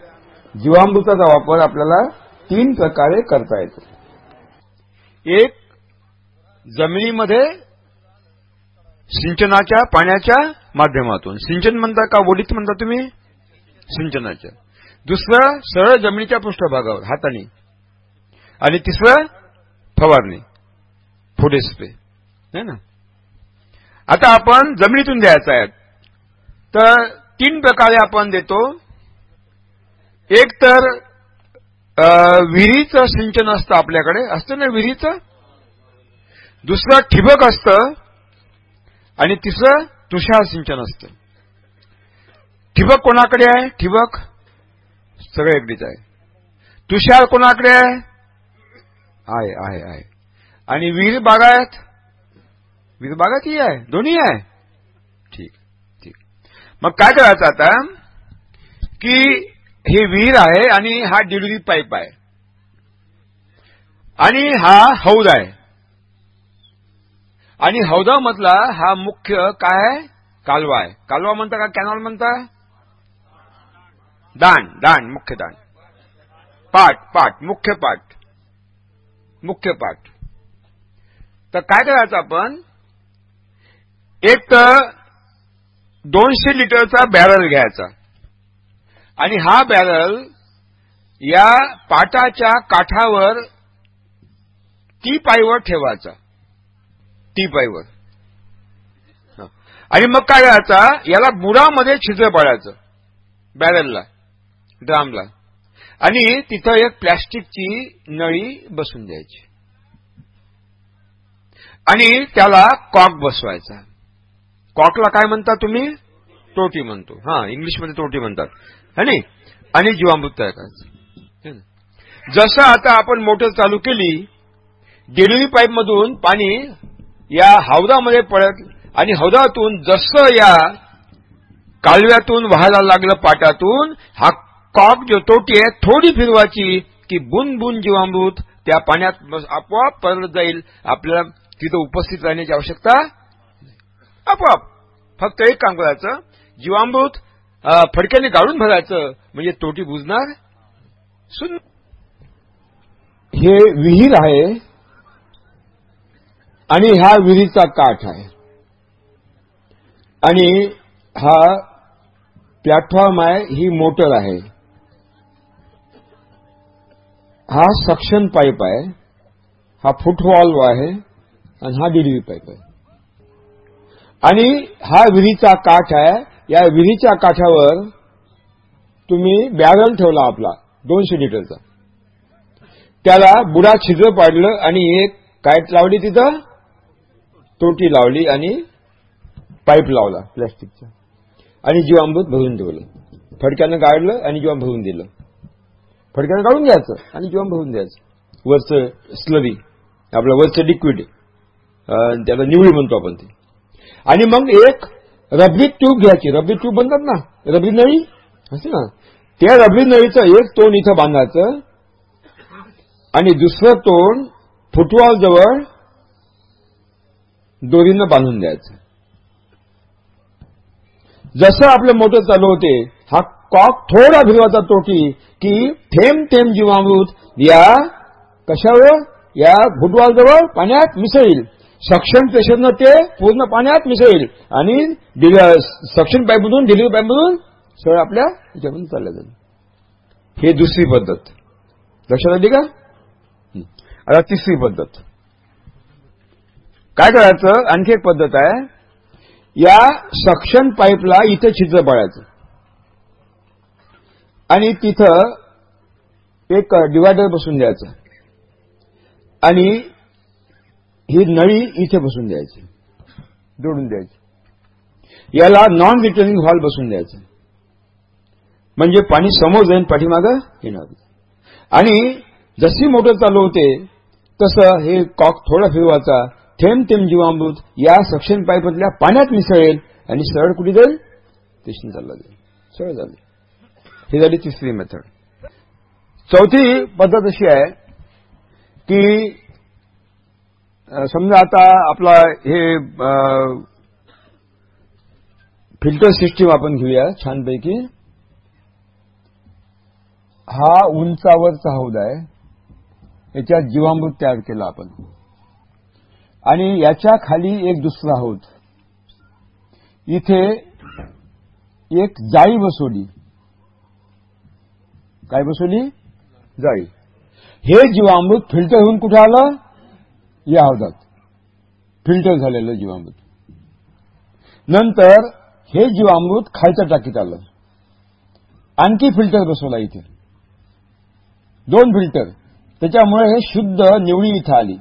जीवामृताचा वापर आपल्याला तीन प्रकारे करता येतो. एक जमिनीमध्ये सिंचनाच्या पाण्याच्या माध्यमातून. सिंचन म्हणता का वडीत म्हणता तुम्ही? सिंचनाच्या. दुसरं सरळ जमिनीच्या पृष्ठभागावर हाताने. आणि तिसरं फवारणी. फुडे स्प्रे है ना? आता आपण जमिनीतून द्यायचा आहे. तर तीन प्रकारे आपण देतो. एक तर विहिरीचं सिंचन असतं आपल्याकडे. असतं ना विहिरीचं? दुसरं ठिबक असतं. आणि तिसरं तुषार सिंचन असतं. ठिबक कोणाकडे आहे? ठिबक सगळे एकटीच आहे. तुषार कोणाकडे आहे? आहे आहे आहे. आणि विहीर बागायत? विहीर बागातही आहे दोन्ही आहे. ठीक ठीक. मग काय करायचं आता? की हे विहीर आहे आणि हा डिलिव्हरी पाईप आहे. आणि हा हौद आहे. आणि हौदामधला हा मुख्य काय आहे? कालवा आहे. कालवा म्हणता का? कॅनॉल म्हणता? दान दान मुख्य दान. पाठ पाठ मुख्य पाठ. मुख्य पाठ. तर काय करायचं आपण? एक तर दोनशे लिटरचा बॅरल घ्यायचा. आणि हा बॅरल या पाटाच्या काठावर ती पायवर ठेवायचा. टी पायवर. आणि मग काय करायचा? याला बुडामध्ये छिद्र पाडायचं. बॅरलला. ड्रामला आणि तिथं एक प्लॅस्टिकची नळी बसून द्यायची. आणि त्याला कॉक बसवायचा. कॉकला काय म्हणता तुम्ही? टोटी म्हणतो. हा इंग्लिशमध्ये टोटी म्हणतात. आणि आणि जीवामृत तयार करायचं. जसं आता आपण मोटर चालू केली डिलिव्हरी पाईप मधून पाणी या हौदामध्ये पडत आणि हौदातून जसं या कालव्यातून व्हायला लागलं पाटातून हा पाप जो तोटी आहे थोडी फिरवायची की बुन बुन जीवामृत त्या पाण्यात आपोआप परत जाईल. आपल्याला तिथं उपस्थित राहण्याची आवश्यकता आपोआप. फक्त एक काम करायचं. जीवामृत फडक्याने गाळून भरायचं. म्हणजे तोटी बुजणार सुन हे विहीर आहे आणि हा विहिरीचा काठ आहे. आणि हा प्लॅटफॉर्म आहे ही मोटर आहे. हा सक्शन पाईप आहे हा फुटवॉल्व आहे आणि हा डिलिव्हरी पाईप आहे. आणि हा विहिरीचा काठ आहे या विहिरीच्या काठावर तुम्ही बॅरल ठेवला आपला दोनशे लिटरचा. त्याला बुडा छिद्र पाडलं आणि एक काट लावली तिथं तोटी लावली आणि पाईप लावला प्लॅस्टिकचा. आणि जीवामृत भरून ठेवलं. फडक्यानं काढलं आणि जीवाम भरून दिलं. फडक्यानं काढून घ्यायचं आणि किंवा भरून द्यायचं. वरचं स्लरी आपलं वरचं लिक्विड त्याला निवळी म्हणतो आपण ते. आणि मग एक रबरी ट्यूब घ्यायची. रबरी ट्यूब बनतात ना? रबरी नळी? असते ना? त्या रबरी नळीचं एक तोंड इथं बांधायचं आणि दुसरं तोंड फुटबॉल जवळ दोरीनं बांधून द्यायचं. जसं आपलं मोटर चालू होते हा कॉक थोडा फिरवाचा तोटी की थेंब थेंब जीवामृत या कशावर? या फुटबॉल पाण्यात मिसळील. सक्षम प्रेशरनं ते पूर्ण पाण्यात मिसळील. आणि सक्षम पाईपमधून डिलिव्हरी पाईपमधून सगळं आपल्या ह्याच्यामधून चाललं जाईल. हे दुसरी पद्धत. लक्षात आली का? आता तिसरी पद्धत. काय करायचं? आणखी एक पद्धत आहे. या सक्शन पाईपला इथे छिद्र पाडायचं आणि तिथं एक डिवायडर बसून द्यायचं. आणि ही नळी इथे बसून द्यायची. जोडून द्यायची. याला नॉन रिटर्निंग हॉल बसून द्यायचं. म्हणजे पाणी समोर जाईन पाठीमागं येणार. आणि जशी मोटर चालू होते तसं हे कॉक थोडा फिरवायचा. थेंब थेंब जीवामृत या सक्शन पाईपमधल्या पाण्यात मिसळेल आणि सरळ कुठे जाईल स्टेशन चालला जाईल. सरळ जाईल. ही झाली तिसरी मेथड. चौथी पद्धत अशी आहे की समजा आता आपला हे फिल्टर सिस्टीम आपण घेऊया छानपैकी. हा उंचावरचा हौद आहे. याच्यात जीवामृत तयार केला आपण. आणि याच्या खाली एक दुसरा हौद. इथे एक जाळी बसवली. काय बसवली? जाळी हे जीवामृत फिल्टर होऊन कुठे आलं? या हौदात. फिल्टर झालेलं जीवामृत. नंतर हे जीवामृत खालच्या टाकीत आलं. आणखी फिल्टर बसवला इथे. दोन फिल्टर. त्याच्यामुळे हे शुद्ध निवडी इथं आली.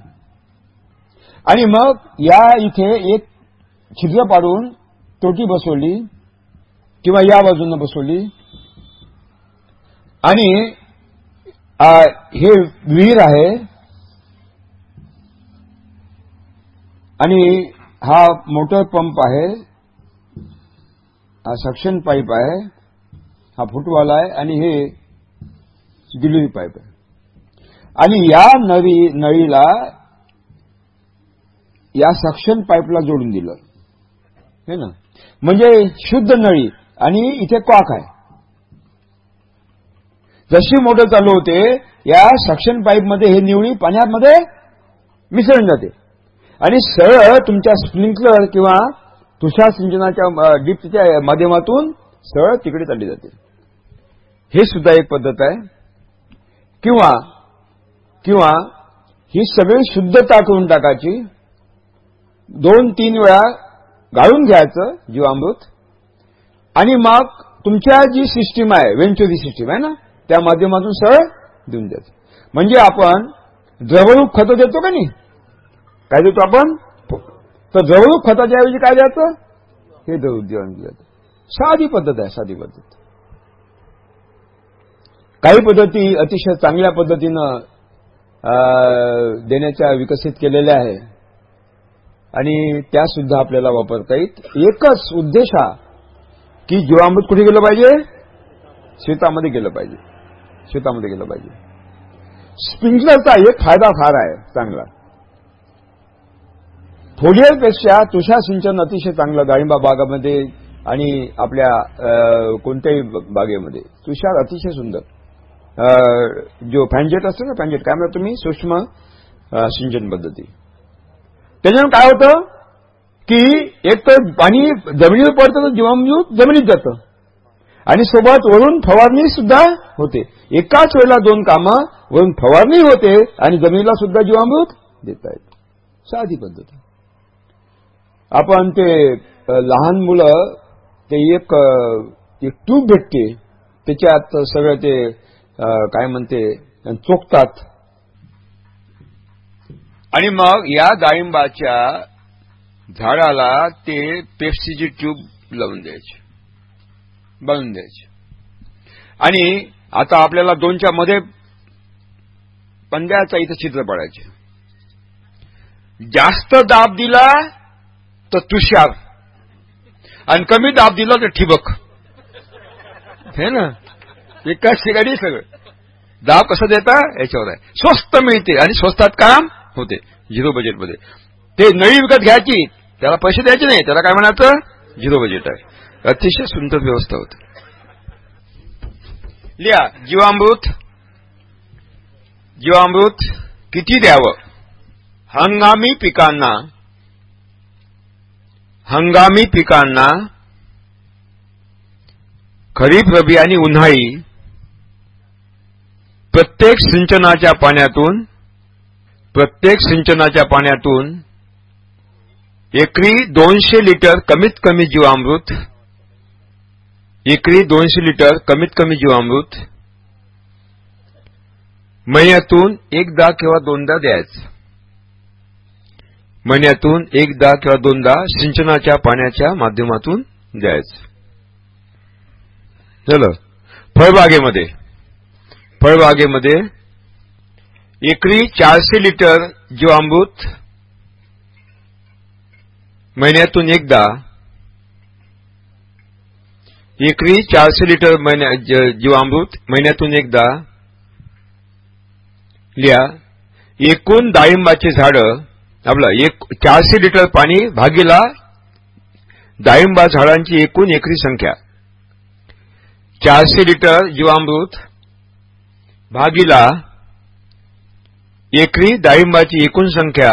आणि मग या इथे एक छिद्र पाडून तोटी बसवली किंवा या बाजूनं बसवली. आणि हे विहीर आहे आणि हा मोटर पंप आहे हा सक्शन पाईप आहे हा फुटवाला आहे आणि हे डिलिव्हरी पाईप आहे. आणि या नळी नळीला या सक्शन पाईपला जोडून दिलं. हे ना? म्हणजे शुद्ध नळी. आणि इथे कॉक आहे. जशी मोटर चालू होते या सक्शन पाईपमध्ये हे निवडी पाण्यामध्ये मिसळून जाते. आणि सरळ तुमच्या स्प्रिंकलर किंवा तुषार सिंचनाच्या डिप्सच्या माध्यमातून सरळ तिकडे चालली जाते. हे सुद्धा एक पद्धत आहे. किंवा किंवा ही सगळी शुद्धता करून टाकायची दोन तीन वेळा गाळून घ्यायचं जीवामृत. आणि मग तुमच्या जी सिस्टीम आहे वेंचुरी सिस्टीम आहे ना त्या माध्यमातून सरळ देऊन द्यायचं. म्हणजे आपण द्रवरूप खत देतो का नाही? काय देतो आपण? तर द्रवरूप खताच्या ऐवजी काय द्यायचं? हे द्रवरूप जेवण द्यायचं. साधी पद्धत आहे साधी पद्धत. काही पद्धती अतिशय चांगल्या पद्धतीनं देण्याच्या विकसित केलेल्या आहे. आणि त्या सुद्धा आपल्याला वापरता येईल. एकच उद्देश हा की जीवामृत कुठे गेलं पाहिजे? शेतामध्ये गेलं पाहिजे. शेतामध्ये गेलं पाहिजे. स्प्रिंकलरचा एक फायदा फार आहे चांगला. फोलियरपेक्षा तुषार सिंचन अतिशय चांगलं डाळिंबा बागामध्ये आणि आपल्या कोणत्याही बागेमध्ये. तुषार अतिशय सुंदर. जो फॅनजेट असतो ना फॅनजेट काय म्हणता तुम्ही सूक्ष्म सिंचन पद्धती. त्याच्यानं काय होतं? की एक तर पाणी जमिनीवर पडतं तर जीवामृत जमिनीत जातं. आणि सोबत वरून फवारणी सुद्धा होते. एकाच वेळेला दोन कामं वरून फवारणी होते आणि जमिनीला सुद्धा जीवामृत देता येत. साधी पद्धत. आपण ते लहान मुलं ते एक एक ट्यूब भेटते. त्याच्यात सगळं ते काय म्हणते चोखतात. आणि मग या डाळिंबाच्या झाडाला ते पेप्सीची ट्यूब लावून द्यायची. बनवून द्यायची. आणि आता आपल्याला दोनच्या मध्ये पंद्याचा इथं चित्र पडायचे. जास्त दाब दिला तर तुषार. आणि कमी दाब दिला तर ठिबक. हे ना? एकाच ठिकाणी सगळं. दाब कसं देता? याच्यावर आहे. स्वस्त मिळते आणि स्वस्तात काम होते. झिरो बजेटमध्ये ते नळी विकत घ्यायची त्याला पैसे द्यायचे नाही. त्याला काय म्हणायचं? झिरो बजेट आहे. अतिशय सुंदर व्यवस्था होती. लिहा जीवामृत जीवामृत किती द्यावं? हंगामी पिकांना हंगामी पिकांना खरीप रबी आणि उन्हाळी प्रत्येक सिंचनाच्या पाण्यातून प्रत्येक सिंचनाच्या पाण्यातून एकरी दोनशे लिटर कमीत कमी जीवामृत एकरी दोनशे लिटर कमीत कमी जीवामृत महिन्यातून एकदा किंवा दोनदा द्यायचं. महिन्यातून एकदा किंवा दोनदा सिंचनाच्या पाण्याच्या माध्यमातून द्यायचं. झालं. फळबागेमध्ये. फळबागेमध्ये एकरी चारशे लिटर जीवामृत महिन्यातून एकदा एकरी चारशे लिटर महिन्या जीवामृत महिन्यातून एकदा लिहा एकूण डाळिंबाची झाडं आपलं एक चारशे लिटर पाणी भागीला डाळिंबा झाडांची एकूण एकरी संख्या. चारशे लिटर जीवामृत भागीला एकरी डाळिंबाची एकूण संख्या.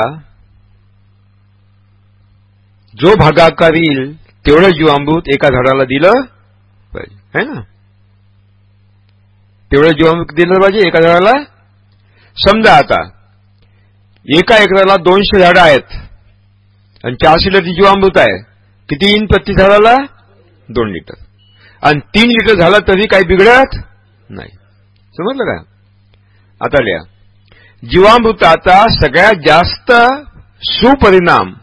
जो भागाकार येईल तेवढं जीवामृत एका झाडाला दिलं है ना? तेवढं जीवामृत दिलं पाहिजे एका झाडाला समजा आता एका एकराला दोनशे झाडं आहेत. आणि चारशे लिटर जीवामृत आहे. किती येईन प्रति झाडाला? दोन लिटर. आणि तीन लिटर झाला तरी काही बिघडत नाही. समजलं का? आता लिहा. जीवामृताचा सगळ्यात जास्त सुपरिणाम.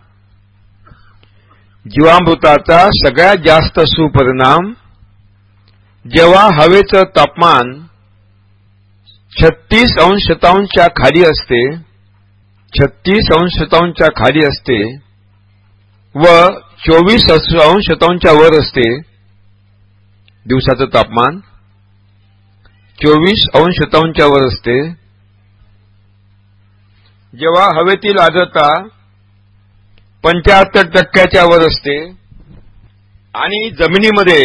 जीवामृताचा सगळ्यात जास्त सुपरिणाम जेव्हा हवेचं तापमान छत्तीस अंश शतांशच्या खाली असते छत्तीस अंश शतांशच्या खाली असते व चोवीस अंश शतांशच्या वर असते दिवसाचं तापमान चोवीस अंश शतांशच्या वर असते. जेव्हा हवेतील आर्द्रता पंच्याहत्तर टक्क्याच्या वर असते आणि जमिनीमध्ये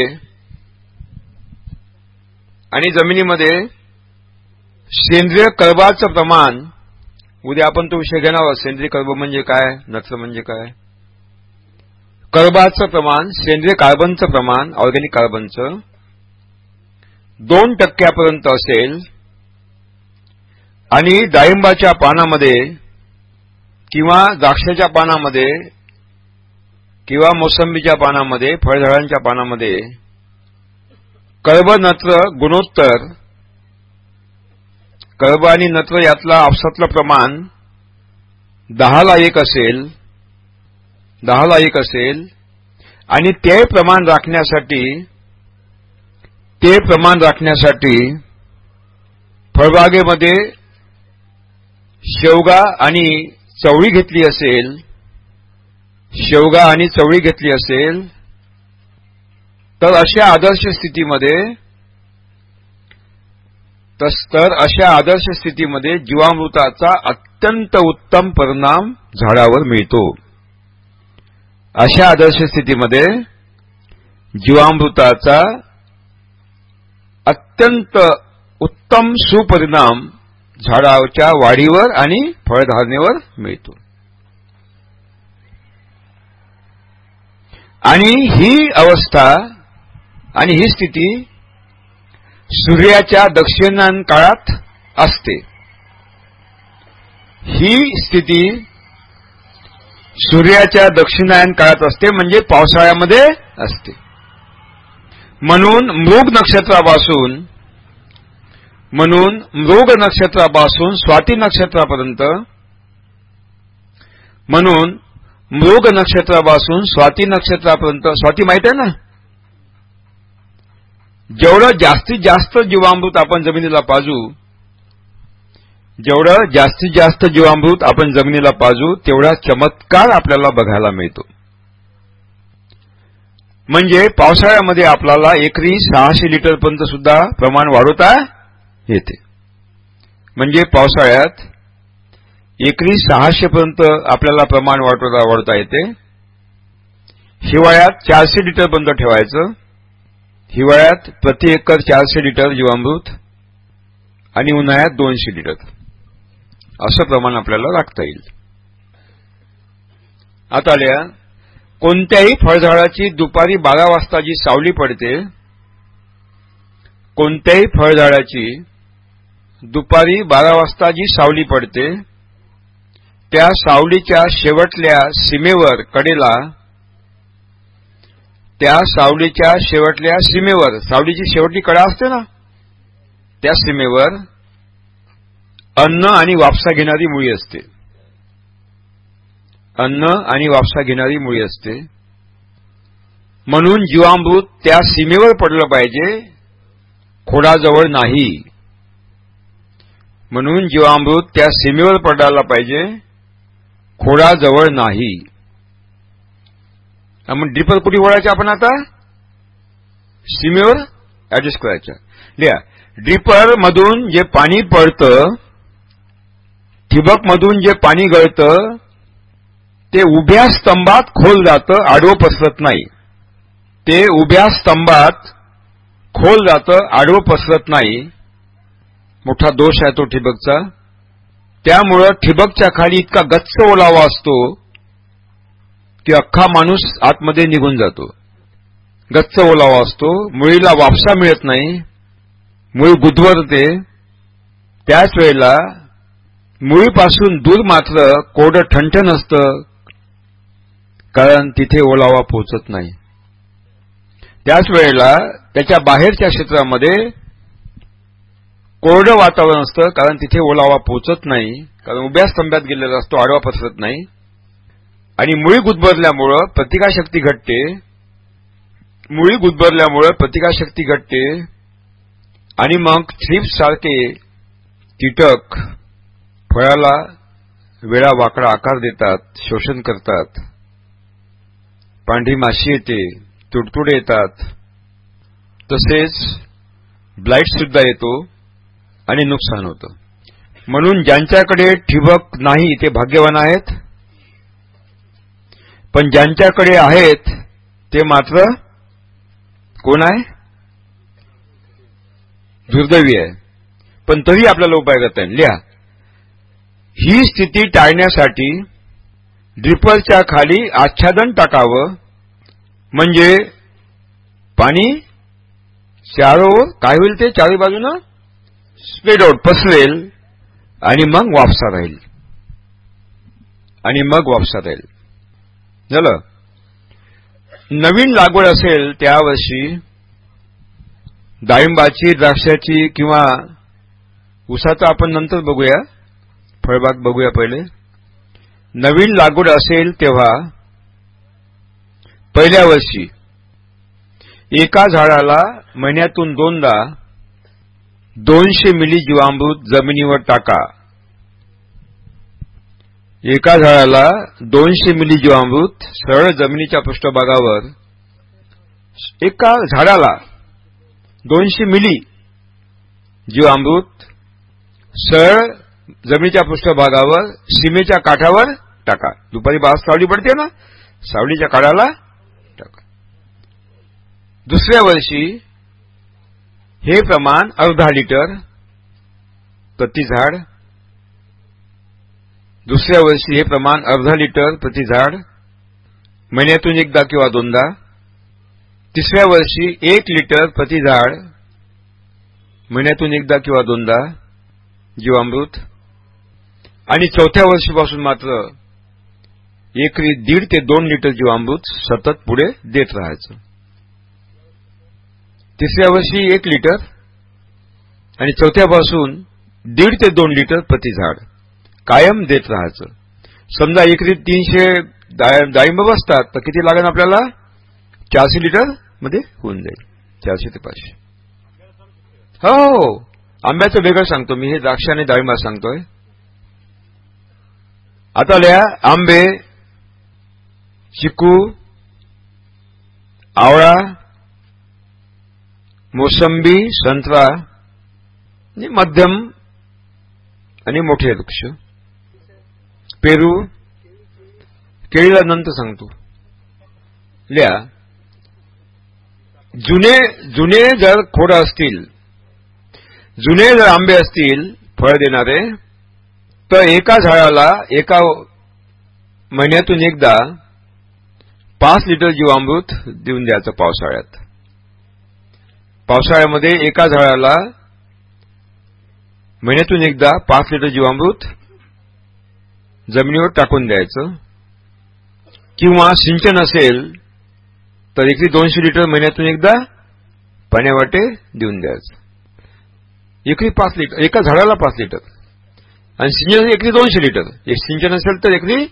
आणि जमिनीमध्ये सेंद्रिय कळबाचं प्रमाण उद्या आपण तो विषय घेणार आहोत. सेंद्रिय कळब म्हणजे काय? नत्र म्हणजे काय? कर्बाचं प्रमाण सेंद्रिय कार्बनचं प्रमाण ऑर्गॅनिक कार्बनचं दोन टक्क्यापर्यंत असेल आणि डाळिंबाच्या पानामध्ये किंवा द्राक्षाच्या पानामध्ये किंवा मोसंबीच्या पानामध्ये फळझाडांच्या पानामध्ये कळब नत्र गुणोत्तर. कळब आणि नत्र यातला आपसातलं प्रमाण दहाला एक असेल दहाला एक असेल आणि ते प्रमाण राखण्यासाठी ते प्रमाण राखण्यासाठी फळबागेमध्ये शेवगा आणि चवळी घेतली असेल शेवगा आणि चवळी घेतली असेल तर अशा आदर्श स्थितीमध्ये तर अशा आदर्श स्थितीमध्ये जीवामृताचा अत्यंत उत्तम परिणाम झाडावर मिळतो. अशा आदर्श स्थितीमध्ये जीवामृताचा अत्यंत उत्तम सुपरिणाम झाडाच्या वाढीवर आणि फळधारणेवर मिळतो. आणि ही अवस्था आणि ही स्थिती सूर्याच्या दक्षिणायन काळात असते. ही स्थिती सूर्याच्या दक्षिणायन काळात असते म्हणजे पावसाळ्यामध्ये असते. म्हणून मृग नक्षत्रापासून म्हणून मृग नक्षत्रापासून स्वाती नक्षत्रापर्यंत म्हणून मृग नक्षत्रापासून स्वाती नक्षत्रापर्यंत स्वाती माहीत आहे ना? जेवढं जास्तीत जास्त जीवामृत आपण जमिनीला पाजू जेवढं जास्तीत जास्त जीवामृत आपण जमिनीला पाजू तेवढा चमत्कार आपल्याला बघायला मिळतो. म्हणजे पावसाळ्यामध्ये आपल्याला एकरी सहाशे लिटरपर्यंत सुद्धा प्रमाण वाढवता येते. म्हणजे पावसाळ्यात एकरी सहाशे पर्यंत आपल्याला प्रमाण वाढवता वाढवता येते. हिवाळ्यात चारशे लिटरपर्यंत ठेवायचं. हिवाळ्यात प्रति एकर चारशे लिटर जीवामृत आणि उन्हाळ्यात दोनशे लिटर. असं प्रमाण आपल्याला राखता येईल. आता आल्या कोणत्याही फळझाडाची दुपारी बारा वाजता जी सावली पडते कोणत्याही फळझाडाची दुपारी बारा वाजता जी सावली पडते त्या सावलीच्या शेवटल्या सीमेवर कडेला त्या सावलीच्या शेवटल्या सीमेवर सावलीची शेवटली कडा असते ना? त्या सीमेवर अन्न आणि वापसा घेणारी मुळी असते. अन्न आणि वापसा घेणारी मुळी असते. म्हणून जीवामृत त्या सीमेवर पडलं पाहिजे खोडाजवळ नाही. म्हणून जीवामृत त्या सीमेवर पडायला पाहिजे खोडाजवळ नाही. मग ड्रिपर कुठे ओढायच्या आपण आता? सीमेवर ऍडजस्ट करायचं. लिहा. ड्रिपर मधून जे पाणी पडतं ठिबक मधून जे पाणी गळतं ते उभ्या स्तंभात खोल जातं आडवं पसरत नाही. ते उभ्या स्तंभात खोल जातं आडवं पसरत नाही. मोठा दोष आहे तो ठिबकचा. त्यामुळं ठिबकच्या खाली इतका गच्च ओलावा असतो की अख्खा माणूस आतमध्ये निघून जातो. गच्च ओलावा असतो. मुळीला वापसा मिळत नाही. मुळी गुदवरते त्याच वेळेला मुळीपासून दूर मात्र कोरडं ठणठण असतं कारण तिथे ओलावा पोचत नाही. त्याच वेळेला त्याच्या बाहेरच्या क्षेत्रामध्ये कोरडं वातावरण असतं कारण तिथे ओलावा पोचत नाही कारण उभ्या स्तंभात गेलेला असतो आडवा पसरत नाही. आणि मुळी गुदबरल्यामुळं प्रतिकाशक्ती घटते. मुळी गुदबरल्यामुळं प्रतिकाशक्ती घटते. आणि मग थ्रिप्स सारखे कीटक फळाला वेळा वाकडा आकार देतात शोषण करतात. पांढरी माशी येते तुडतुडे येतात. तसेच ब्लाईट सुद्धा येतो आणि नुकसान होतं. म्हणून ज्यांच्याकडे ठिबक नाही ते भाग्यवान आहेत. पण ज्यांच्याकडे आहेत ते मात्र कोण आहे? दुर्दैवी आहे. पण तरी आपल्याला उपाय करता येईल. लिहा. ही स्थिती टाळण्यासाठी ड्रिपरच्या खाली आच्छादन टाकावं म्हणजे पाणी चारो काय होईल ते चारी बाजूनं? स्प्रेड आउट पसरेल आणि मग वापसा राहील. आणि मग वापसा राहील. झालं? नवीन लागवड असेल त्या वर्षी डाळिंबाची द्राक्षाची किंवा उसाचं आपण नंतर बघूया. फळबाग बघूया पहिले. नवीन लागवड असेल तेव्हा पहिल्या वर्षी एका झाडाला महिन्यातून दोनदा दोनशे मिली जीवामृत जमिनीवर टाका. एका झाडाला दोनशे मिली जीवामृत सरळ जमिनीच्या पृष्ठभागावर एका झाडाला दोनशे मिली जीवामृत सरळ जमिनीच्या पृष्ठभागावर सीमेच्या काठावर टाका. दुपारी बाज सावली पडते ना? सावलीच्या काढाला टाका. दुसऱ्या वर्षी हे प्रमाण अर्धा लिटर प्रति झाड दुसऱ्या वर्षी हे प्रमाण अर्धा लिटर प्रति झाड महिन्यातून एकदा किंवा दोनदा. तिसऱ्या वर्षी एक लिटर प्रति झाड महिन्यातून एकदा किंवा दोनदा जीवामृत. आणि चौथ्या वर्षीपासून मात्र एकरी दीड ते दोन लिटर जीवामृत सतत पुढे देत राहायचं. तिसऱ्या वर्षी एक लिटर आणि चौथ्यापासून दीड ते दोन लिटर प्रति झाड. कायम देत राहायचं. समजा एकरी तीनशे डाळिंब बसतात तर किती लागेल आपल्याला? चारशे लिटरमध्ये होऊन जाईल. चारशे ते पाचशे. हो हो. आंब्याचं वेगळं सांगतो मी हे द्राक्ष आणि डाळिंबा सांगतोय. आता लिहा आंबे चिकू आवळा मोसंबी संत्रा आणि मध्यम आणि मोठे वृक्ष. पेरू केळीला नंतर सांगतो. ल्या जुने जुने जर खोड असतील जुने जर आंबे असतील फळ देणारे तर एका झाडाला एका महिन्यातून एकदा पाच लिटर जीवामृत देऊन द्यायचं पावसाळ्यात. पावसाळ्यामध्ये एका झाडाला महिन्यातून एकदा पाच लिटर जीवामृत जमिनीवर टाकून द्यायचं. किंवा सिंचन असेल तर एकरी दोनशे लिटर महिन्यातून एकदा पाण्यावाटे देऊन द्यायचं. एकरी पाच लिटर एका झाडाला पाच लिटर. आणि सिंचन एकरी दोनशे लिटर. एक सिंचन असेल तर एकरी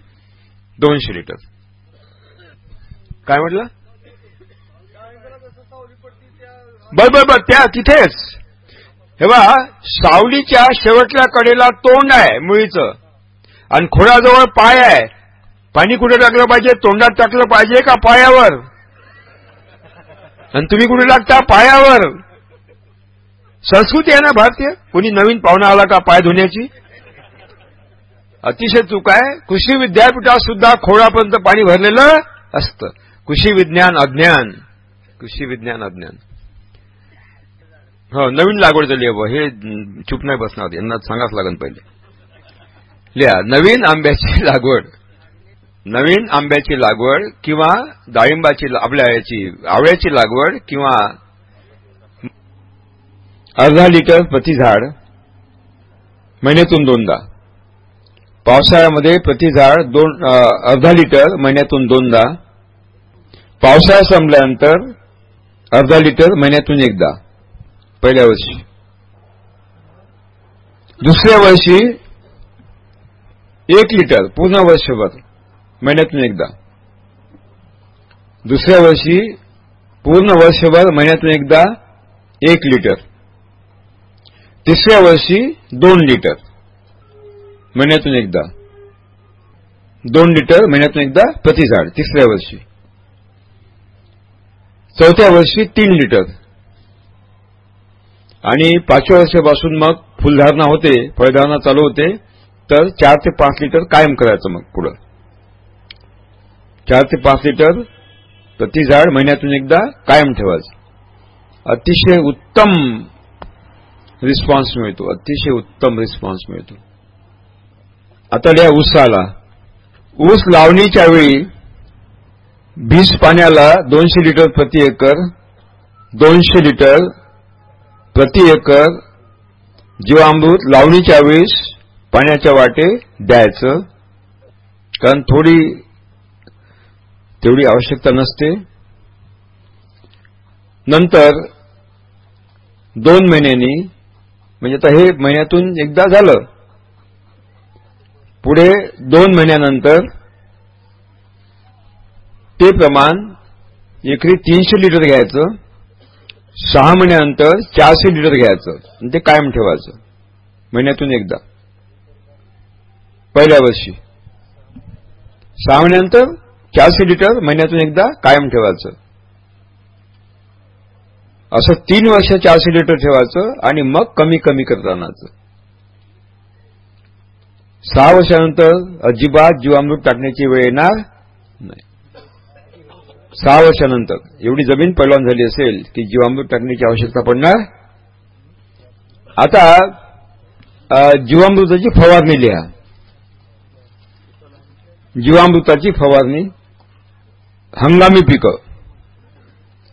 दोनशे लिटर. काय म्हटलं? बर बर बर त्या तिथेच. हे बा सावलीच्या शेवटल्या कडेला तोंड आहे मुळीचं. आणि खोडाजवळ पाय आहे. पाणी कुठे टाकलं पाहिजे? तोंडात टाकलं पाहिजे का पायावर? आणि तुम्ही कुठे टाकता पायावर. संस्कृती आहे ना भारतीय? कोणी नवीन पाहुणा आला का पाय धुण्याची? अतिशय चूक आहे. कृषी विद्यापीठात सुद्धा खोडापर्यंत पाणी भरलेलं असतं. कृषी विज्ञान अज्ञान. कृषी विज्ञान अज्ञान. हो नवीन लागवड झाली आहे हे चूप नाही बसणार. यांना सांगाच लागन पहिले. लिहा. नवीन आंब्याची [laughs] लागवड. नवीन आंब्याची लागवड किंवा डाळिंबाची आपल्या याची आवळ्याची लागवड किंवा अर्धा लिटर प्रति झाड महिन्यातून दोनदा. पावसाळ्यामध्ये प्रति झाड दोन अर्धा लिटर महिन्यातून दोनदा. पावसाळा संपल्यानंतर अर्धा लिटर महिन्यातून एकदा. पहिल्या वर्षी. दुसऱ्या वर्षी एक लिटर पूर्ण वर्षभर महिन्यातून एकदा. दुसऱ्या वर्षी पूर्ण वर्षभर महिन्यातून एकदा एक लिटर. तिसऱ्या वर्षी दोन लिटर महिन्यातून एकदा. दोन लिटर महिन्यातून एकदा प्रति झाड तिसऱ्या वर्षी. चौथ्या वर्षी तीन लिटर. आणि पाचव्या वर्षापासून मग फुलधारणा होते फळधारणा चालू होते. तर चार ते पाच लिटर कायम करायचं मग पुढं. चार ते पाच लिटर प्रति झाड महिन्यातून एकदा कायम ठेवायचं. अतिशय उत्तम रिस्पॉन्स मिळतो अतिशय उत्तम रिस्पॉन्स मिळतो. आता लिहा ऊसाला ऊस लावणीच्या वेळी बीज पाण्याला दोनशे लिटर प्रति एकर दोनशे लिटर प्रति एकर जीवामृत लावणीच्या वेळेस पाण्याच्या वाटे द्यायचं. कारण थोडी तेवढी आवश्यकता नसते. नंतर दोन महिन्यांनी म्हणजे आता हे महिन्यातून एकदा झालं. पुढे दोन महिन्यानंतर ते प्रमाण एकरी तीनशे लिटर घ्यायचं. सहा महिन्यानंतर चारशे लिटर घ्यायचं. आणि ते कायम ठेवायचं. महिन्यातून एकदा. पहिल्या वर्षी. सहा महिन्यानंतर चारशे लिटर महिन्यातून एकदा कायम ठेवायचं. असं तीन वर्ष चारशे लिटर ठेवायचं आणि मग कमी कमी करत आणायचं सहा वर्षानंतर अजिबात जीवामृत टाकण्याची वेळ येणार नाही. सहा वर्षानंतर एवढी जमीन पैलवान झाली असेल की जीवामृत टाकण्याची आवश्यकता पडणार? आता जीवामृताची फवारणी लिहा जीवामृताची फवारणी हंगामी पिकं.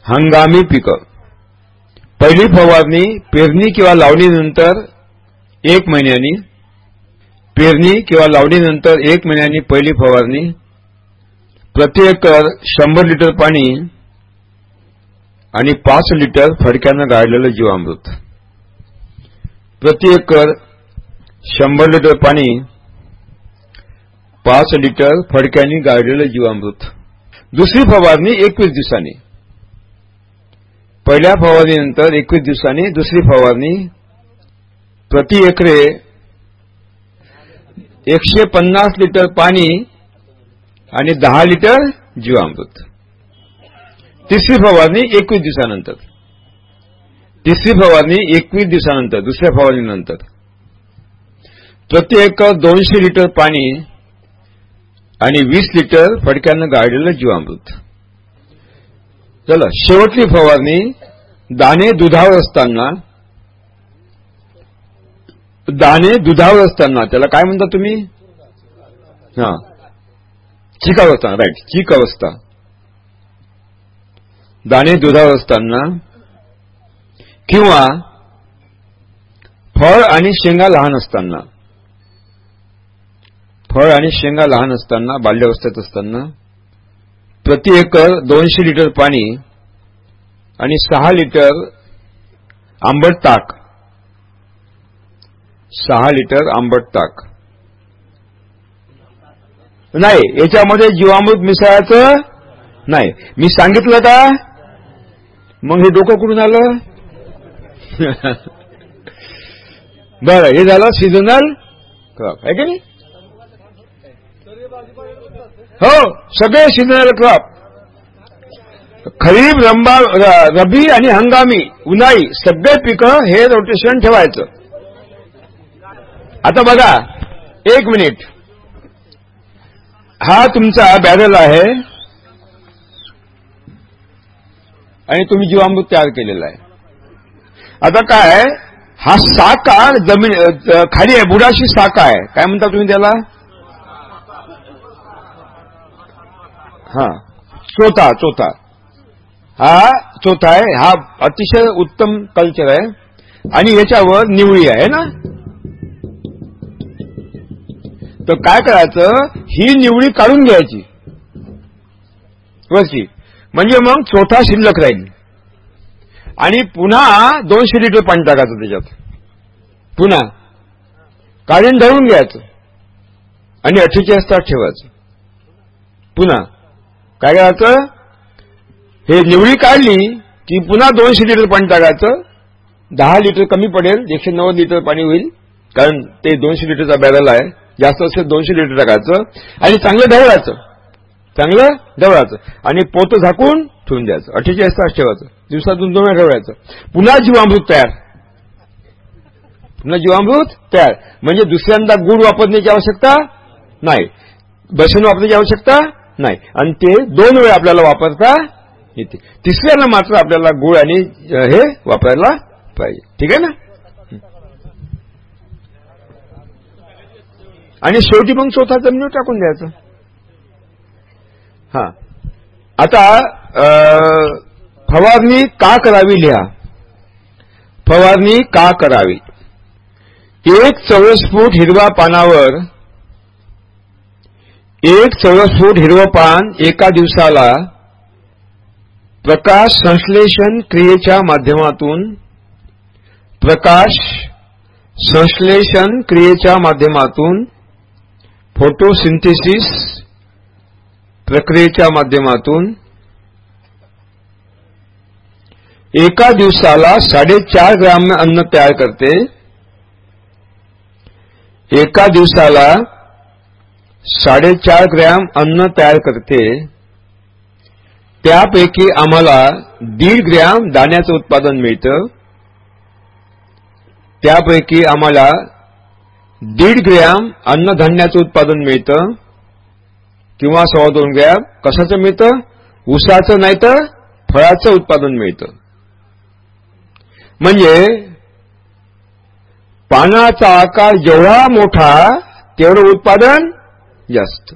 हंगामी पिकं. पहिली फवारणी पेरणी किंवा लावणीनंतर एक महिन्यानी पेरणी किंवा लावणीनंतर एक महिन्यानी पहिली फवारणी प्रति एकर शंभर लिटर पाणी आणि पाच लिटर फडक्यानं गाळलेलं जीवामृत. प्रति एकर शंभर लिटर पाणी पाच लिटर फडक्यांनी गाळलेलं जीवामृत. दुसरी फवारणी एकवीस दिवसांनी. पहिल्या फवारणीनंतर एकवीस दिवसांनी दुसरी फवारणी प्रति एकरे एकशे पन्नास लिटर पाणी आणि दहा लिटर जीवामृत. तिसरी फवारणी एकवीस दिवसानंतर. तिसरी फवारणी एकवीस दिवसानंतर दुसऱ्या फवारणीनंतर. प्रति एकर दोनशे लिटर पाणी आणि वीस लिटर फडक्यानं गाळलेलं जीवामृत. चला शेवटली फवारणी. दाणे दुधावर असताना दाणे दुधावर असताना त्याला काय म्हणता तुम्ही? हा. चीक अवस्था राईट चीक अवस्था दाणे दुधावर असताना किंवा फळ आणि शेंगा लहान असताना. फळ आणि शेंगा लहान असताना बाल्यावस्थेत असताना प्रति एकर दोनशे लिटर पाणी आणि सहा लिटर आंबट ताक. सहा लिटर आंबट ताक. नाही याच्यामध्ये जीवामृत मिसळायचं नाही. मी सांगितलं का? मग हे डोकं कुठून आलं? [laughs] बरं हे झालं सीझनल क्रॉप आहे की नाही? हो सगळे सीझनल क्रॉप खरीप रंबा रबी आणि हंगामी उन्हाळी सगळे पिकं हे रोटेशन ठेवायचं. आता बघा एक मिनिट. हा तुमचा बॅरल आहे. आणि तुम्ही जीवामृत तयार केलेला आहे. आता काय हा साका जमीन खाली आहे बुडाशी साका आहे. काय म्हणता तुम्ही त्याला? हा. चोथा चोथा. हा चोथा आहे. हा अतिशय उत्तम कल्चर आहे. आणि याच्यावर निवळी आहे ना? तर काय करायचं? ही निवळी काढून घ्यायची. वरची. म्हणजे मग चोथा शिल्लक राहील. आणि पुन्हा दोनशे लिटर पाणी टाकायचं त्याच्यात. पुन्हा. काढून धरून घ्यायचं. आणि अठ्ठेचाळीस तास ठेवायचं. पुन्हा. काय करायचं? हे निवडी काढली की पुन्हा दोनशे लिटर पाणी टाकायचं. दहा लिटर कमी पडेल एकशे नव्वद लिटर पाणी होईल. कारण ते दोनशे लिटरचा बॅरल आहे. जास्त असेल दोनशे लिटर टाकायचं. आणि चांगलं ढवळायचं. चांगलं ढवळायचं. आणि पोतं झाकून ठेवून द्यायचं. अठ्ठेचाळीस तास ठेवायचं. दिवसातून दोन वेळा ढवळायचं. पुन्हा जीवामृत तयार. पुन्हा जीवामृत तयार. म्हणजे दुसऱ्यांदा गुड वापरण्याची आवश्यकता नाही. बसन वापरण्याची आवश्यकता नाही. आणि ते दोन वेळ आपल्याला वापरता येते. तिसऱ्याला मात्र आपल्याला गुळ आणि हे वापरायला पाहिजे. ठीक आहे ना? आणि शेवटी मग चौथा जमिनीवर टाकून द्यायचं. हा. आता फवारणी का करावी लिहा? फवारणी का करावी? एक चौरस फूट हिरवा पानावर एक चौरस फूट हिरवं पान एका दिवसाला प्रकाश संश्लेषण क्रियेच्या माध्यमातून प्रकाश संश्लेषण क्रियेच्या माध्यमातून फोटोसिंथेसिस प्रक्रियेच्या माध्यमातून एका दिवसाला साडेचार ग्राम अन्न तयार करते. एका दिवसाला साडेचार ग्रॅम अन्न तयार करते. त्यापैकी आम्हाला दीड ग्रॅम दाण्याचं उत्पादन मिळतं. त्यापैकी आम्हाला दीड ग्रॅम अन्नधान्याचं उत्पादन मिळतं. किंवा सव्वा दोन ग्रॅम कशाचं मिळतं? ऊसाचं नाही तर फळाचं उत्पादन मिळतं. म्हणजे पानाचा आकार जेवढा मोठा तेवढं उत्पादन जास्त.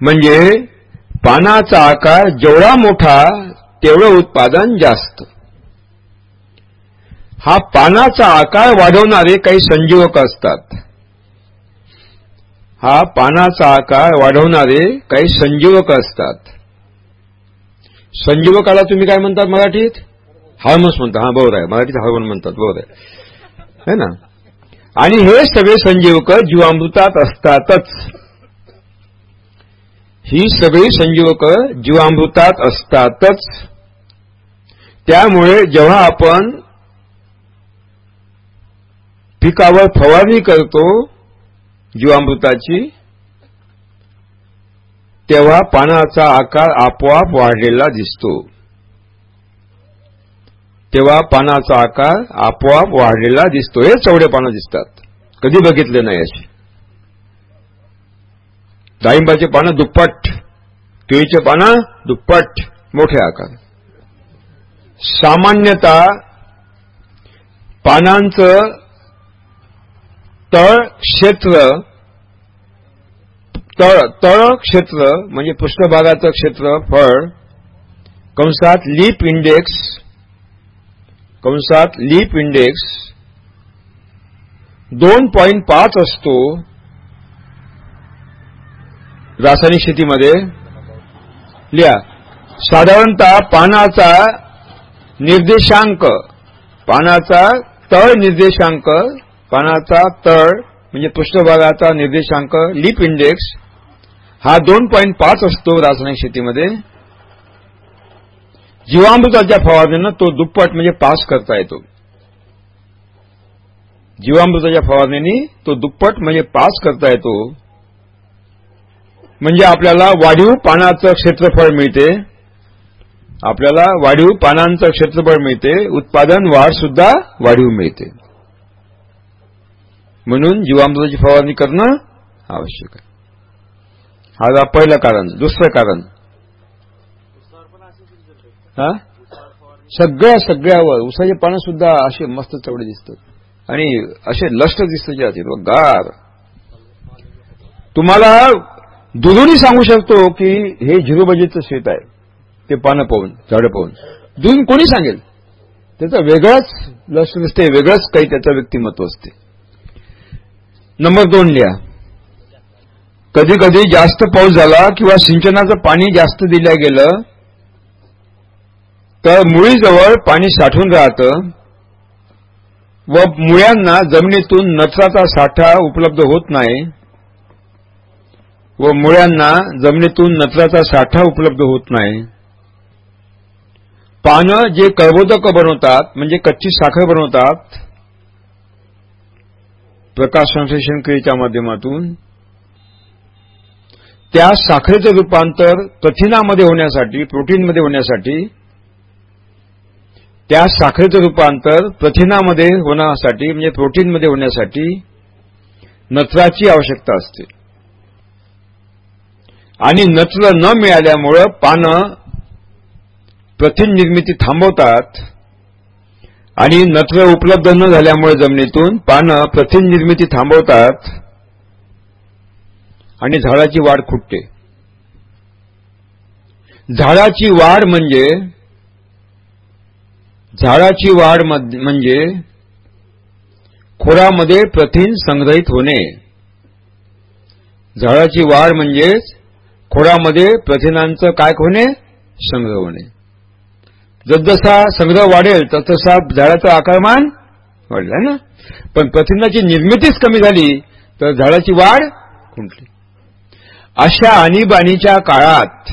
म्हणजे पानाचा आकार जेवढा मोठा तेवढं उत्पादन जास्त. हा पानाचा आकार वाढवणारे काही संजीवक असतात. हा पानाचा आकार वाढवणारे काही संजीवक असतात. संजीवकाला तुम्ही काय म्हणतात मराठीत? हार्मोन्स म्हणतात हा बरोबर आहे. मराठीत हार्मोन म्हणतात. बरोबर आहे. है ना? आणि हे सगळे संजीवक जीवामृतात असतातच. ही सगळी संजीवक जीवामृतात असतातच. त्यामुळे जेव्हा आपण पिकावर फवारणी करतो जीवामृताची तेव्हा पानाचा आकार आपोआप वाढलेला दिसतो. तेव्हा पानाचा आकार आपोआप वाढलेला दिसतो हे चवडे पानं दिसतात. कधी बघितले नाही असे. डाळिंबाचे पानं दुप्पट केळीचे पानं दुप्पट मोठे आकार. सामान्यतः पानांचं तळ क्षेत्र तळ तळ क्षेत्र म्हणजे पृष्ठभागाचं क्षेत्र फळ कंसात लीप इंडेक्स कंसात लीप इंडेक्स दोन पॉईंट पाच असतो रासायनिक शेतीमध्ये. लिहा. साधारणतः पानाचा निर्देशांक पानाचा तळ निर्देशांक पानाचा तळ म्हणजे पृष्ठभागाचा निर्देशांक लीप इंडेक्स हा दोन पॉईंट पाच असतो रासायनिक शेतीमध्ये. जीवामृताच्या फवारणीनं तो दुप्पट म्हणजे पास करता येतो. जीवामृताच्या फवारणीने तो दुप्पट म्हणजे पास करता येतो. म्हणजे आपल्याला वाढीव पानाचं क्षेत्रफळ मिळते. आपल्याला वाढीव पानांचं क्षेत्रफळ मिळते. उत्पादन वाढ सुद्धा वाढीव मिळते. म्हणून जीवामृताची फवारणी करणं आवश्यक आहे. हा पहिलं कारण. दुसरं कारण. हा? सगळ्या सगळ्यावर. उसाचे पानं सुद्धा असे मस्त चवडे दिसतात. आणि असे लष्ट दिसत जे गार. तुम्हाला दुरूनही सांगू शकतो की हे झिरोबजीचं शेत आहे. ते पानं पाहून झाडं पाहून. दुधून कोणी सांगेल? त्याचं वेगळंच लक्ष दिसते वेगळंच काही त्याचं व्यक्तिमत्व असते. नंबर दोन लिहा. कधी कधी जास्त पाऊस झाला किंवा सिंचनाचं पाणी जास्त दिल्या गेलं तर मुळीजवळ पाणी साठून राहतं व मुळ्यांना जमिनीतून नत्राचा साठा उपलब्ध होत नाही व मुळ्यांना जमिनीतून नत्राचा साठा उपलब्ध होत नाही. पानं जे कर्बोदक बनवतात म्हणजे कच्ची साखर बनवतात प्रकाश संश्लेषण क्रियेच्या माध्यमातून त्या साखरेचं रूपांतर प्रथिनामध्ये होण्यासाठी प्रोटीनमध्ये होण्यासाठी त्या साखरेचं रूपांतर प्रथिनामध्ये होण्यासाठी म्हणजे प्रोटीनमध्ये होण्यासाठी नत्राची आवश्यकता असते. आणि नत्र न मिळाल्यामुळं पानं प्रथिन निर्मिती थांबवतात आणि नत्र उपलब्ध न झाल्यामुळे जमिनीतून पानं प्रथिन निर्मिती थांबवतात आणि झाडाची वाढ खुटते. झाडाची वाढ म्हणजे झाडाची वाढ म्हणजे खोडामध्ये प्रथिन संग्रहित होणे. झाडाची वाढ म्हणजेच खोडामध्ये प्रथिनांचं काय होणे? संग्रह होणे. जसजसा संग्रह वाढेल तसतसा झाडाचं आकारमान वाढलं ना? पण प्रथिनाची निर्मितीच कमी झाली तर झाडाची वाढ खुंटली. अशा आणीबाणीच्या काळात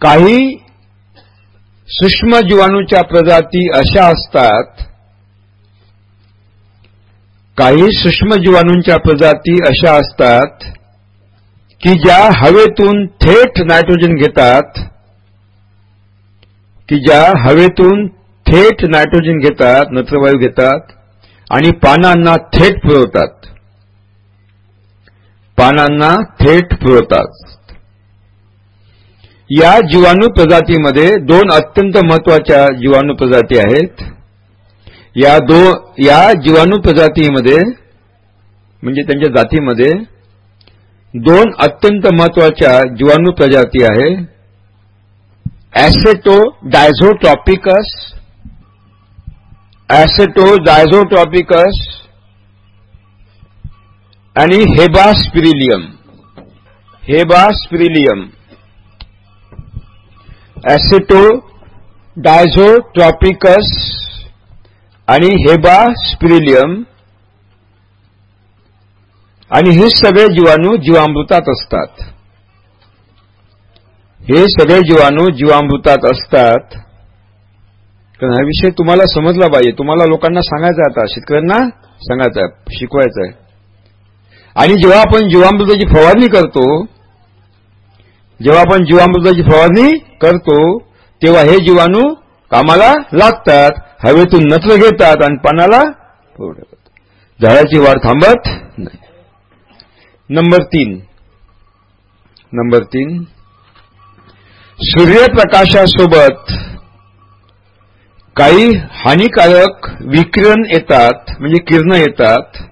काही सूक्ष्म जीवाणूच्या प्रजाती अशा असतात काही सूक्ष्म जीवाणूंच्या प्रजाती अशा असतात की ज्या हवेतून थेट नायट्रोजन घेतात की ज्या हवेतून थेट नायट्रोजन घेतात नत्रवायू घेतात आणि पानांना थेट पुरवतात. पानांना थेट पुरवतात. या जीवाणू प्रजातीमध्ये दोन अत्यंत महत्त्वाच्या जीवाणू प्रजाती आहेत. या दो या जीवाणू प्रजातीमध्ये म्हणजे त्यांच्या जातीमध्ये दोन अत्यंत महत्त्वाच्या जीवाणू प्रजाती आहे. ऍसेटो डायझोटॉपिकस ऍसेटो डायझोटॉपिकस आणि हेबास्पिरिलियम हेबास्पिरिलियम ऍसेटो डायझोट्रॉपिकस आणि हेबास्पिरिलियम आणि हे सगळे जीवाणू जीवामृतात असतात. हे सगळे जीवाणू जीवामृतात असतात. कारण हा विषय तुम्हाला समजला पाहिजे. तुम्हाला लोकांना सांगायचा आता. शेतकऱ्यांना सांगायचा आहे. शिकवायचा आहे. आणि जेव्हा आपण जीवामृताची फवारणी करतो जेव्हा आपण जीवामृताची फवारणी करतो तेव्हा हे जीवाणू कामाला लागतात हवेतून नत्र घेतात आणि पानाला झाडाची वाढ थांबत नाही. नंबर तीन. नंबर तीन. सूर्यप्रकाशासोबत काही हानिकारक विकिरण येतात म्हणजे किरण येतात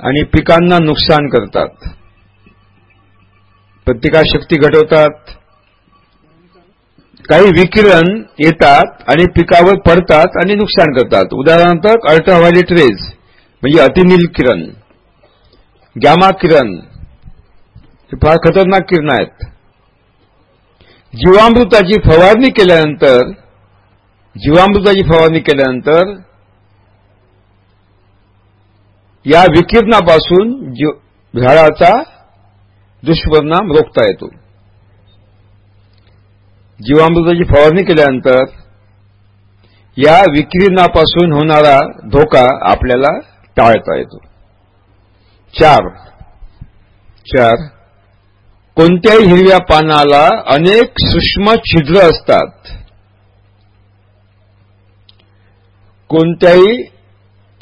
आणि पिकांना नुकसान करतात. प्रतिकारशक्ती घटवतात. काही विकिरण येतात आणि पिकावर पडतात आणि नुकसान करतात. उदाहरणार्थ अल्ट्राव्हायलेट रेज म्हणजे अतिनील किरण गॅमा किरण हे फार खतरनाक किरण आहेत. जीवामृताची फवारणी केल्यानंतर जीवामृताची फवारणी केल्यानंतर या विकिरणापासून झाडाचा दुष्परिणाम रोखता येतो. जीवामृताची फवारणी केल्यानंतर या विकिरणापासून होणारा धोका आपल्याला टाळता येतो. चार. चार. कोणत्याही हिरव्या पानाला अनेक सूक्ष्म छिद्र असतात. कोणत्याही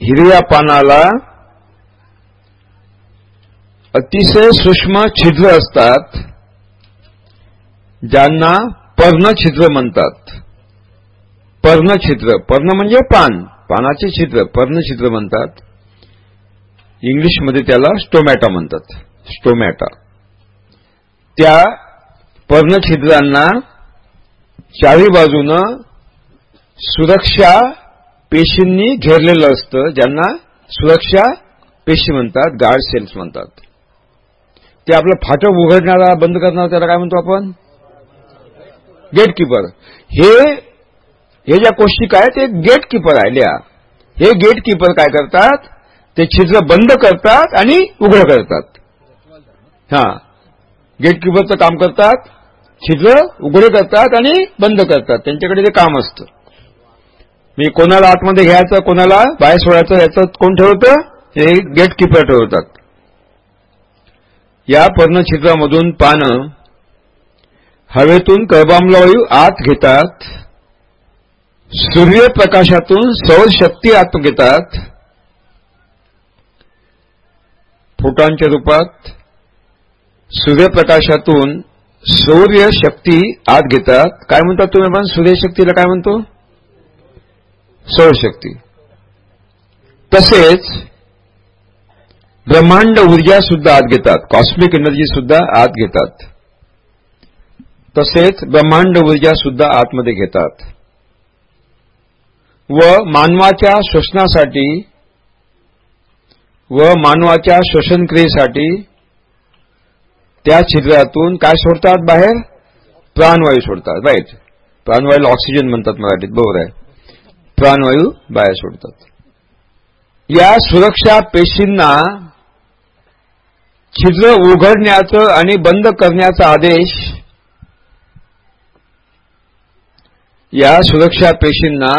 हिरव्या पानाला अतिशय सूक्ष्म छिद्र असतात ज्यांना पर्णछिद्र म्हणतात. पर्णछिद्र पर्ण म्हणजे पान पानाचे छिद्र पर्णछिद्र म्हणतात. इंग्लिशमध्ये त्याला स्टोमॅटा म्हणतात. स्टोमॅटा त्या पर्णछिद्रांना चारी बाजूनं सुरक्षा पेशींनी घेरलेलं असतं ज्यांना सुरक्षा पेशी म्हणतात गार्ड सेल्स म्हणतात. ते आपलं फाटक उघडणारा बंद करणारा त्याला काय म्हणतो आपण? गेटकीपर हे हे ज्या गोष्टी काय ते गेटकीपर आल्या हे गेटकीपर काय करतात? ते छिद्र बंद करतात आणि उघड करतात. हा. गेटकीपरचं काम करतात छिद्र उघडे करतात आणि बंद करतात. त्यांच्याकडे ते काम असतं. मी कोणाला आतमध्ये घ्यायचं कोणाला बाहेर सोडायचं याचं कोण ठेवतं? हे गेटकीपर ठेवतात. या पर्णछिद्रामधून पानं हवेतून वायू आत घेतात सूर्यप्रकाशातून सौरशक्ती आत घेतात फोटांच्या रूपात सूर्यप्रकाशातून सूर्य शक्ती आत घेतात. काय म्हणतात तुम्ही पण? सूर्यशक्तीला काय म्हणतो? सौरशक्ती तसेच ब्रह्मांड ऊर्जा सुद्धा आत घेतात. कॉस्मिक एनर्जी सुद्धा आत घेतात. तसेच ब्रह्मांड ऊर्जा सुद्धा आतमध्ये घेतात. व मानवाच्या श्वसनासाठी व मानवाच्या श्वसनक्रियेसाठी त्या छिद्रातून काय सोडतात बाहेर? प्राणवायू सोडतात. राईट प्राणवायूला ऑक्सिजन म्हणतात मराठीत. बरोबर आहे. प्राणवायू बाहेर सोडतात. या सुरक्षा पेशींना छिद्र उघडण्याचं आणि बंद करण्याचा आदेश या सुरक्षा पेशींना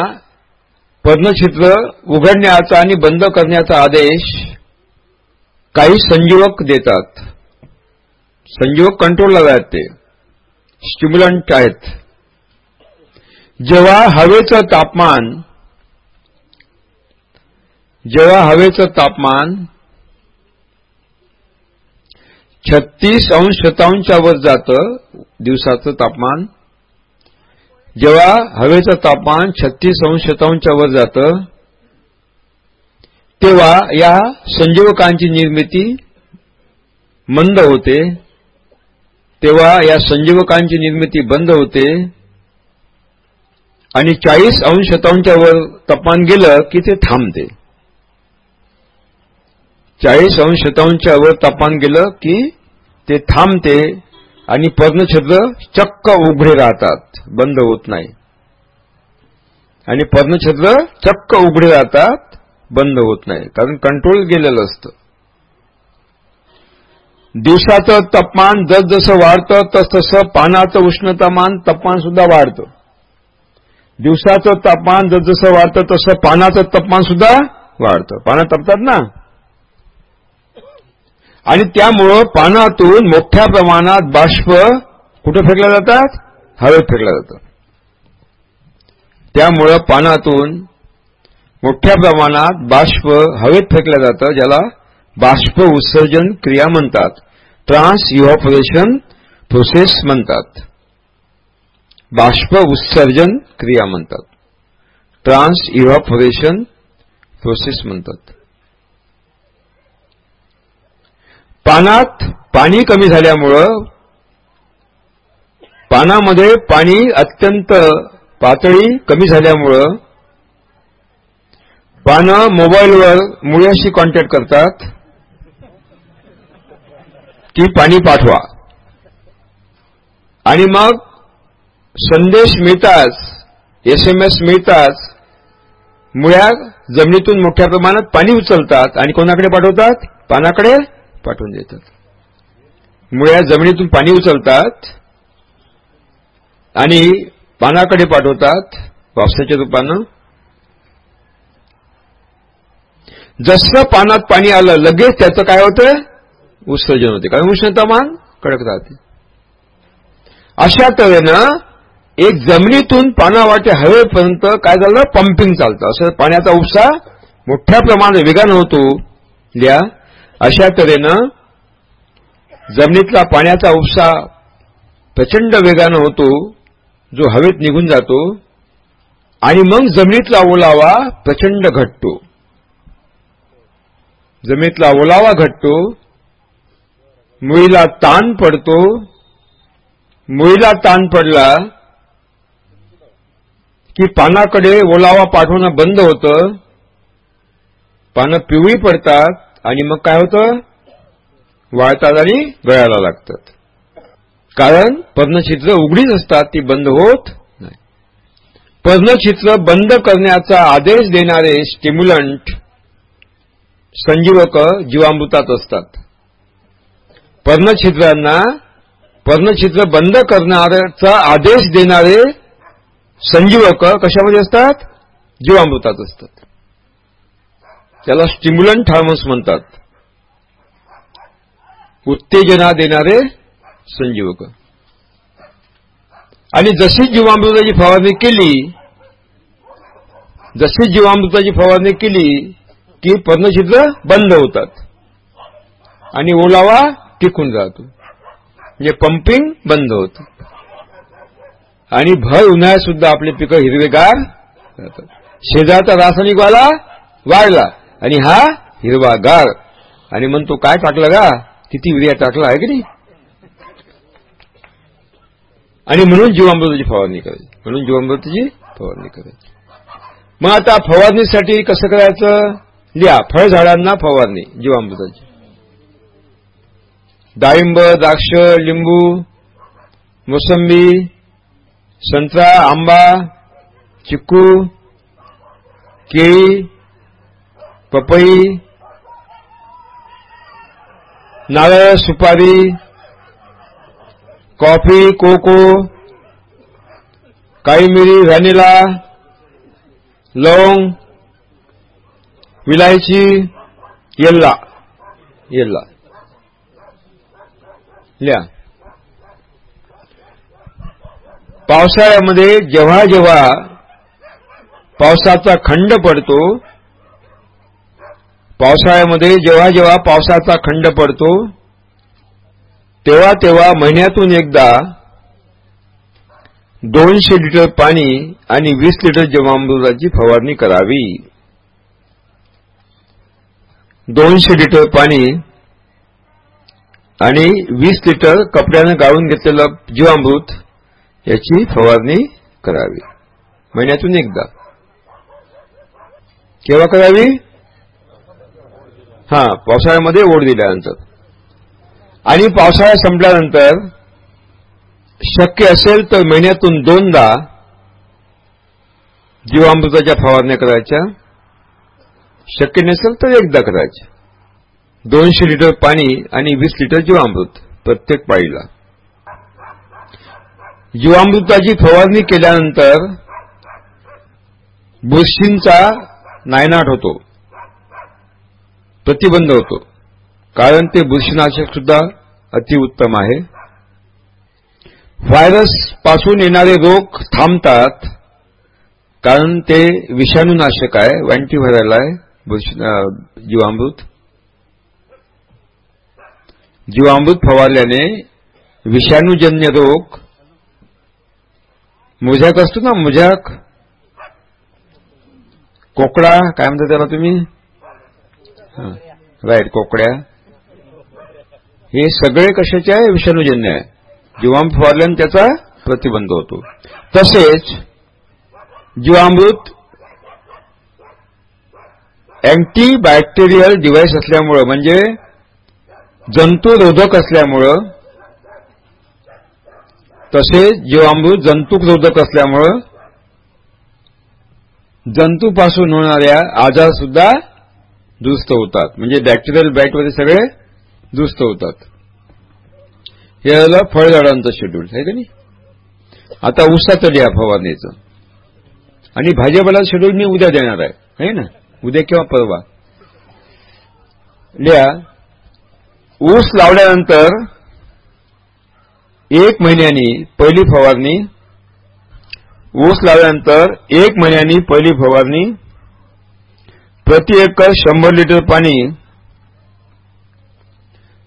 पर्णछिद्र उघडण्याचा आणि बंद करण्याचा आदेश काही संजीवक देतात. संजीवक कंट्रोलला आहेत ते स्टिम्युलंट आहेत. जेव्हा हवेचं तापमान जेव्हा हवेचं तापमान छत्तीस अंश शतांशच्या वर जातं दिवसाचं तापमान. जेव्हा हवेचं तापमान छत्तीस अंश शतांशच्या वर जातं तेव्हा या संजीवकांची निर्मिती मंद होते. तेव्हा या संजीवकांची निर्मिती बंद होते. आणि चाळीस अंश शतांशच्या वर तापमान गेलं की ते थांबते. चाळीस अंश शतांशच्या वर तापमान गेलं की ते थांबते आणि पर्णछद्र चक्क उघडे राहतात बंद होत नाही. आणि पर्णछद्र चक्क उघडे राहतात बंद होत नाही कारण कंट्रोल गेलेलं असतं. दिवसाचं तापमान जसजसं वाढतं तसतसं पानाचं उष्णतामान तापमान सुद्धा वाढतं. दिवसाचं तापमान जसजसं वाढतं तसं पानाचं तापमान सुद्धा वाढतं. पानं तपतात ना? आणि त्यामुळं पानातून मोठ्या प्रमाणात बाष्प कुठं फेकल्या जातात? हवेत फेकलं जातं त्यामुळं पानातून मोठ्या प्रमाणात बाष्प हवेत फेकलं जातं ज्याला बाष्प उत्सर्जन क्रिया म्हणतात. ट्रान्स इव्हॉपरेशन प्रोसेस म्हणतात. बाष्प उत्सर्जन क्रिया म्हणतात. ट्रान्स इव्हॉपरेशन प्रोसेस म्हणतात. पानात पाणी कमी झाल्यामुळं पानामध्ये पाणी अत्यंत पातळी कमी झाल्यामुळं पानं मोबाईलवर मुळ्याशी कॉन्टॅक्ट करतात की पाणी पाठवा. आणि मग संदेश मिळताच एसएमएस मिळताच मुळ्या जमिनीतून मोठ्या प्रमाणात पाणी उचलतात आणि कोणाकडे पाठवतात? पानाकडे? पाठवून देतात. मुळ्या जमिनीतून पाणी उचलतात आणि पानाकडे पाठवतात वापसाच्या रूपानं. जसं पानात पाणी आलं लगेच त्याचं काय होतं उत्सर्जन होते. कारण उष्णतामान कडक राहते. अशा तऱ्हेनं एक जमिनीतून पानावाटे हवेपर्यंत काय झालं? पंपिंग चालतं. असं पाण्याचा उपसा मोठ्या प्रमाणात वेगानं होतो. या अशा तऱ्हेनं जमिनीतला पाण्याचा उपसा प्रचंड वेगानं होतो जो हवेत निघून जातो आणि मग जमिनीतला ओलावा प्रचंड घटतो. जमिनीतला ओलावा घटतो मुळीला ताण पडतो मुळीला ताण पडला की पानाकडे ओलावा पाठवणं बंद होतं पानं पिवळी पडतात आणि मग काय होतं? वाळतात आणि गळायला लागतात. कारण पर्णछिद्र उघडीच असतात ती बंद होत नाही. पर्णछिद्र बंद करण्याचा आदेश देणारे स्टिम्युलंट संजीवक जीवामृतात असतात. पर्णछिद्रांना पर्णछिद्र बंद करण्याचा आदेश देणारे संजीवक कशामध्ये असतात? जीवामृतात असतात. त्याला स्टिम्युलंट हार्मोन्स म्हणतात. उत्तेजना देणारे संजीवक. आणि जशी जीवामृताची फवारणी केली जशी जीवामृताची फवारणी केली की पर्णछिद्र बंद होतात. आणि ओलावा टिकून जातो म्हणजे पंपिंग बंद होत. आणि भर उन्हाळ्यात सुद्धा आपले पिकं हिरवेगार राहतात. शेजारचा रासायनिकवाला वाढला. आणि हा हिरवा गार. आणि म्हणतो काय टाकलं का किती विर्या टाकला आहे की नाही? आणि म्हणून जीवामृताची फवारणी करायची. म्हणून जीवामृताची फवारणी करायची. मग आता फवारणीसाठी कसं करायचं? लिहा फळझाडांना फवारणी जीवामृताची. डाळिंब द्राक्ष लिंबू मोसंबी संत्रा आंबा चिक्कू केळी पपई नारळ सुपारी कॉफी कोको काळी मिरी व्हॅनिला लवंग विलायची येल्ला. येल्ला. लिहा. पावसाळ्यामध्ये जेव्हा जेव्हा पावसाचा खंड पडतो पावसाळ्यामध्ये जेव्हा जेव्हा पावसाचा खंड पडतो तेव्हा तेव्हा महिन्यातून एकदा दोनशे लिटर पाणी आणि वीस लिटर जमामृताची फवारणी करावी. दोनशे लिटर पाणी आणि वीस लिटर कपड्यानं गाळून घेतलेलं जीवामृत याची फवारणी करावी. महिन्यातून एकदा. केव्हा करावी? हा पावसाळ्यामध्ये ओढ दिल्यानंतर. आणि पावसाळा संपल्यानंतर शक्य असेल तर महिन्यातून दोनदा जीवामृताच्या फवारण्या करायच्या. शक्य नसेल तर एकदा करायच्या. दोनशे लिटर पाणी आणि वीस लिटर जीवामृत प्रत्येक पाळीला. जीवामृताची फवारणी केल्यानंतर बुरशींचा नायनाट होतो. प्रतिबंध होतो. कारण ते बुरशीनाशक सुद्धा अतिउत्तम आहे. व्हायरसपासून येणारे रोग थांबतात. कारण ते विषाणूनाशक आहे अँटीव्हायरल आहे जीवामृत. जीवामृत फवारल्याने विषाणूजन्य रोग मुझ्याक असतो ना मुझ्याक कोकडा काय म्हणता त्याला तुम्ही? राईट कोकड्या. हे सगळे कशाचे आहे? विषाणूजन्य आहे. जीवामृत फवारल्याने त्याचा प्रतिबंध होतो. तसेच जीवामृत अँटीबायोटेरियल डिव्हाइस असल्यामुळं म्हणजे जंतुरोधक असल्यामुळं तसेच जीवामृत जंतुरोधक असल्यामुळं जंतूपासून होणाऱ्या आजार सुद्धा दुरुस्त होतात. म्हणजे बॅक्टेरियल बॅट वगैरे सगळे दुरुस्त होतात. हे झालं फळझाडांचं शेड्यूल आहे का नाही? आता ऊसाचं लिहा फवारणीचं आणि भाजीपाला शेड्यूल मी उद्या देणार आहे है ना? उद्या किंवा परवा. लिहा ऊस लावल्यानंतर एक महिन्यानी पहिली फवारणी ऊस लावल्यानंतर एक महिन्यानी पहिली फवारणी प्रति एकर शंभर लिटर पाणी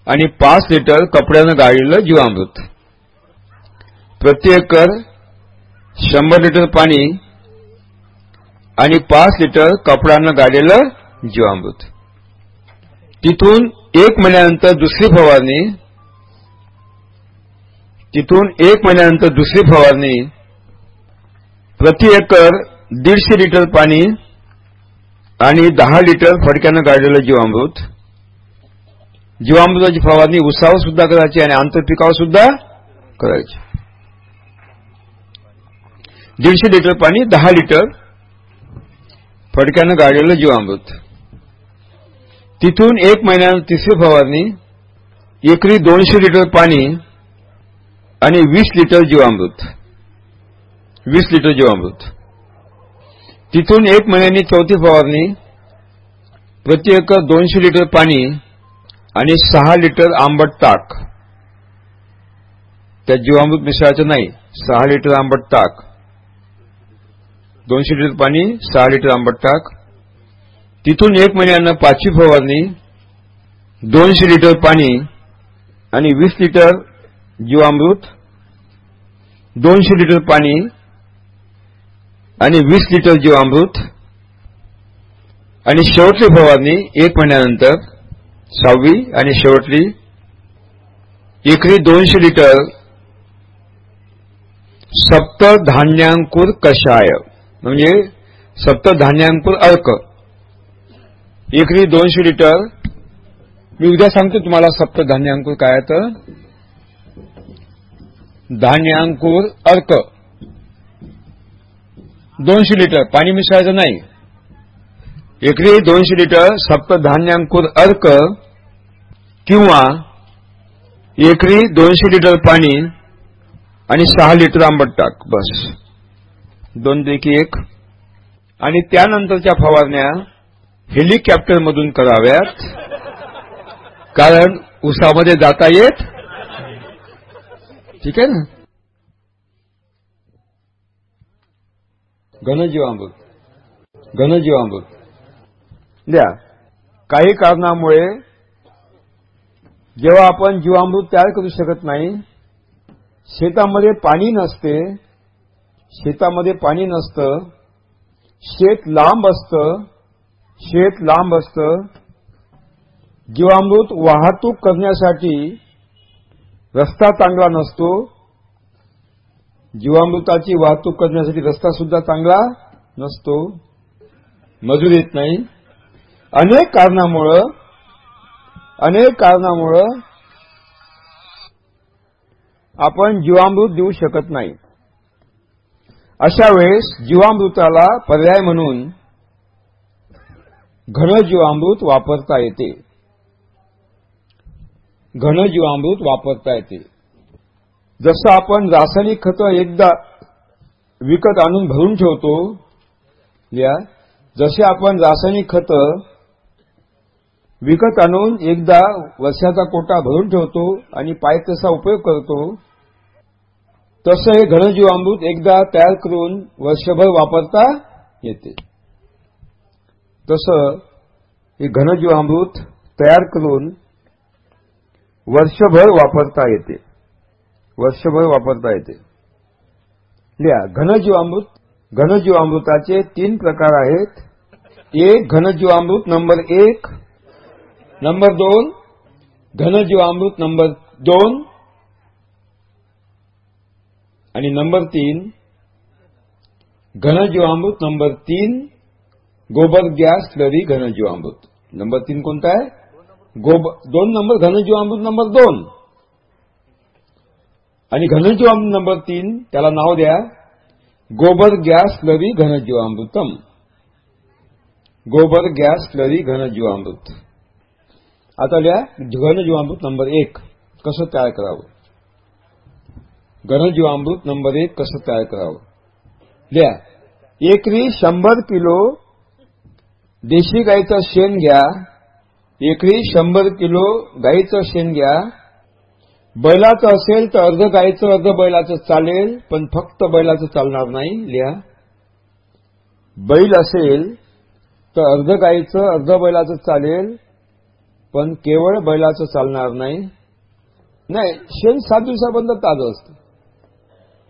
आणि पाच लिटर कपड्यानं गाळलेलं जीवामृत. प्रति एकर शंभर लिटर पाणी आणि पाच लिटर कपड्यानं गाळलेलं जीवामृत. तिथून एक महिन्यानंतर दुसरी फवारणी तिथून एक महिन्यानंतर दुसरी फवारणी प्रति एकर दीडशे लिटर पाणी आणि दहा लिटर फडक्यानं गाडलेलं जीवामृत. जीवामृताची फवारणी उसावर सुद्धा करायची आणि आंतरपिकावर सुद्धा करायची. दीडशे लिटर पाणी दहा लिटर फडक्यानं गाडलेलं जीवामृत. तिथून एक महिन्यानं तिसरी फवारणी एकरी दोनशे लिटर पाणी आणि वीस लिटर जीवामृत. वीस लिटर जीवामृत. तिथून एक महिन्यानी चौथी फवारणी प्रति एकर दोनशे लिटर पाणी आणि सहा लिटर आंबट ताक. त्या जीवामृत मिसळायचं नाही सहा लिटर आंबट ताक. दोनशे लिटर पाणी सहा लिटर आंबट ताक. तिथून एक महिन्यानं पाचवी फवारणी दोनशे लिटर पाणी आणि वीस लिटर जीवामृत दोनशे लिटर पाणी आणि वीस लिटर जीवामृत आणि शेवटली फवारणी एक महिन्यानंतर सहावी आणि शेवटली एकरी दोनशे लिटर सप्त धान्यांकुर कषाय म्हणजे सप्त धान्यांकुर अर्क एकरी दोनशे लिटर. मी उद्या सांगतो तुम्हाला सप्त धान्यांकुर काय तर. धान्यांकुर अर्क दोनशे लिटर. पाणी मिसळायचं नाही. एकरी दोनशे लिटर सप्तधान्यांकुर अर्क किंवा एकरी दोनशे लिटर पाणी आणि सहा लिटर आंबट टाक बस. दोन पैकी एक. आणि त्यानंतरच्या फवारण्या हेलिकॉप्टरमधून कराव्यात. कारण उसामध्ये जाता येत. ठीक आहे ना? घनजीवांब घनजीवांब द्या. काही कारणामुळे जेव्हा आपण जीवामृत तयार करू शकत नाही शेतामध्ये पाणी नसते शेतामध्ये पाणी नसतं शेत लांब असतं शेत लांब असतं जीवामृत वाहतूक करण्यासाठी रस्ता चांगला नसतो जीवामृताची वाहतूक करण्यासाठी रस्ता सुद्धा चांगला नसतो. मजूर येत नाही. अनेक कारणामुळं अनेक कारणामुळं आपण जीवामृत देऊ शकत नाही. अशा वेळेस जीवामृताला पर्याय म्हणून घनजीवामृत वापरता येते. घनजीवामृत वापरता येते. जसं आपण रासायनिक खतं एकदा विकत आणून भरून ठेवतो या जसे आपण रासायनिक खतं विकत आणून एकदा वर्षाचा कोटा भरून ठेवतो आणि पाय तसा उपयोग करतो तसं हे घनजीवामृत एकदा तयार करून वर्षभर वापरता येते. तसं हे घनजीवामृत तयार करून वर्षभर वापरता येते. वर्षभर वापरता येते. लिहा घनजीवामृत घनजीवामृताचे तीन प्रकार आहेत. एक घनजीवामृत नंबर एक नंबर दोन घनजीवामृत नंबर दोन आणि नंबर तीन घनजीवामृत नंबर तीन गोबर गॅस स्लरी घनजीवामृत. नंबर तीन कोणता आहे? गोबर दोन नंबर घनजीवामृत नंबर दोन. आणि घनजीवामृत नंबर तीन त्याला नाव द्या. गोबर गॅस लरी घनजीवामृतम. गोबर गॅस लरी घनजीवामृत. आता लिहा घनजीवामृत नंबर एक कसं तयार करावं? घनजीवामृत नंबर एक कसं तयार करावं? लिहा एकरी शंभर किलो देशी गाईचं शेण घ्या. एकरी शंभर किलो गाईचं शेण घ्या. बैलाचं असेल तर अर्ध गाईचं अर्ध बैलाचं चालेल पण फक्त बैलाचं चालणार नाही लिहा. बैल असेल तर अर्ध गाईचं अर्ध बैलाचं चालेल पण केवळ बैलाचं चालणार नाही. नाही शेण सात दिवसापर्यंत ताजं असतं.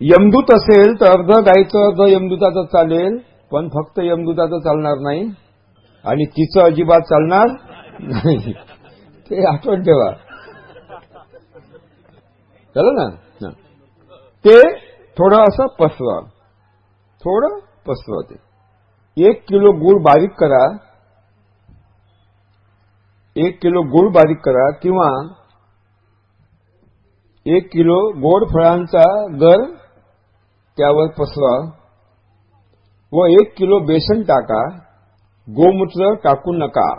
यमदूत असेल तर अर्ध गायचं अर्ध यमदूताचं चालेल पण फक्त यमदूताचं चालणार नाही. आणि तिचं अजिबात चालणार नाही. [laughs] ते आठवण ठेवा. झालं ना? ते थोडं असं पसरवा. थोडं पसरवा ते. एक किलो गुळ बारीक करा. एक किलो गुळ बारीक करा किंवा एक किलो गोड फळांचा गर त्यावर पसरवा. व एक किलो बेसन टाका. गोमूत्र टाकू नका.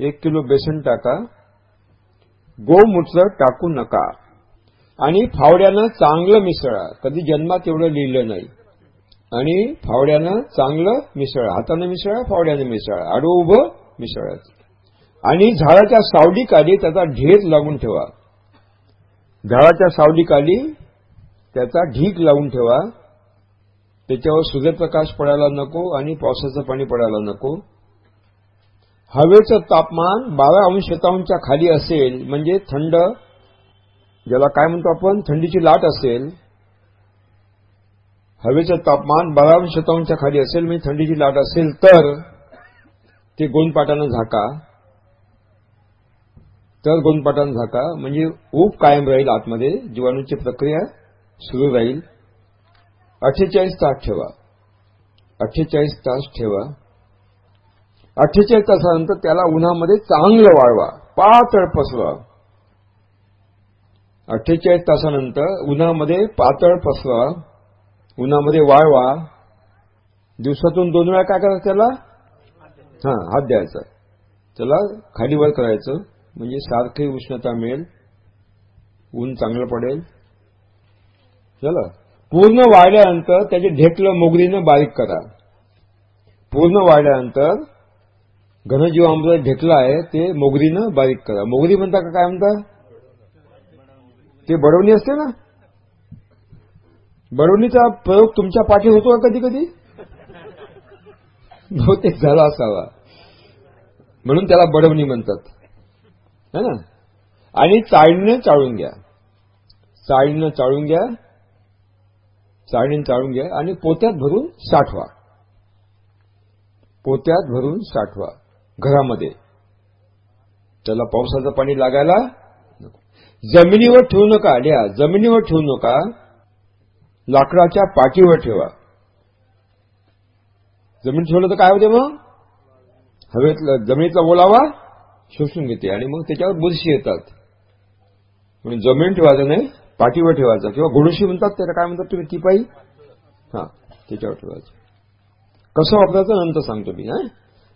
एक किलो बेसन टाका. गोमूत्र टाकू नका. आणि फावड्यानं चांगलं मिसळा. कधी जन्मात एवढं लिहिलं नाही. आणि फावड्यानं चांगलं मिसळा. हातानं मिसळा फावड्यानं मिसळा. आडो उभं मिसळायचं. आणि झाडाच्या सावलीखाली त्याचा ढेर लावून ठेवा. झाडाच्या सावलीखाली त्याचा ढीक लावून ठेवा. त्याच्यावर सूर्यप्रकाश पडायला नको आणि पावसाचं पाणी पडायला नको. हवेचं तापमान बारा अंश शतांशच्या खाली असेल म्हणजे थंड ज्याला काय म्हणतो आपण? थंडीची लाट असेल हवेचं तापमान बारा शतांच्या शतांशच्या खाली असेल म्हणजे थंडीची लाट असेल तर ते गोंदपाटानं झाका. तर गोंदपाटानं झाका म्हणजे ऊब कायम राहील आतमध्ये जीवाणूची प्रक्रिया सुरू राहील. अठ्ठेचाळीस तास ठेवा. अठ्ठेचाळीस तास ठेवा. अठ्ठेचाळीस तासानंतर त्याला उन्हामध्ये चांगलं वाळवा. पातळ पसरवा. अठ्ठेचाळीस तासानंतर उन्हामध्ये पातळ पसरा उन्हामध्ये वाळवा. दिवसातून दोन वेळा काय करायचं त्याला? हा हात द्यायचा. त्याला खालीवर करायचं. म्हणजे सारखी उष्णता मिळेल. ऊन चांगलं पडेल. चला. पूर्ण वाढल्यानंतर त्याचे ढेकलं मोगरीनं बारीक करा. पूर्ण वाढल्यानंतर घनजीवामृत ढेकलं आहे ते मोगरीनं बारीक करा. मोगरी म्हणता का काय म्हणता? ते बडवणी असते ना? बडवणीचा प्रयोग तुमच्या पाठी होतो का कधी कधी हो, बहुतेक झाला असावा. म्हणून त्याला बडवणी म्हणतात. है ना? आणि चाळणीनं चाळून घ्या. चाळीनं चाळून घ्या. चाळणीनं चाळून घ्या आणि पोत्यात भरून साठवा. पोत्यात भरून साठवा. घरामध्ये. त्याला पावसाचं पाणी लागायला जमिनीवर ठेवू नका लिहा जमिनीवर ठेवू नका लाकडाच्या पाठीवर ठेवा. जमीन ठेवलं तर काय होते मग? हवेतला जमिनीतला ओलावा शोषून घेते आणि मग त्याच्यावर बुरशी येतात. म्हणून जमीन ठेवायचं नाही पाठीवर ठेवायचं. किंवा घोडशी म्हणतात त्याला काय म्हणतात तुम्ही टिपाई हा त्याच्यावर ठेवायचं. कसं वापरायचं नंतर सांगतो मी हा.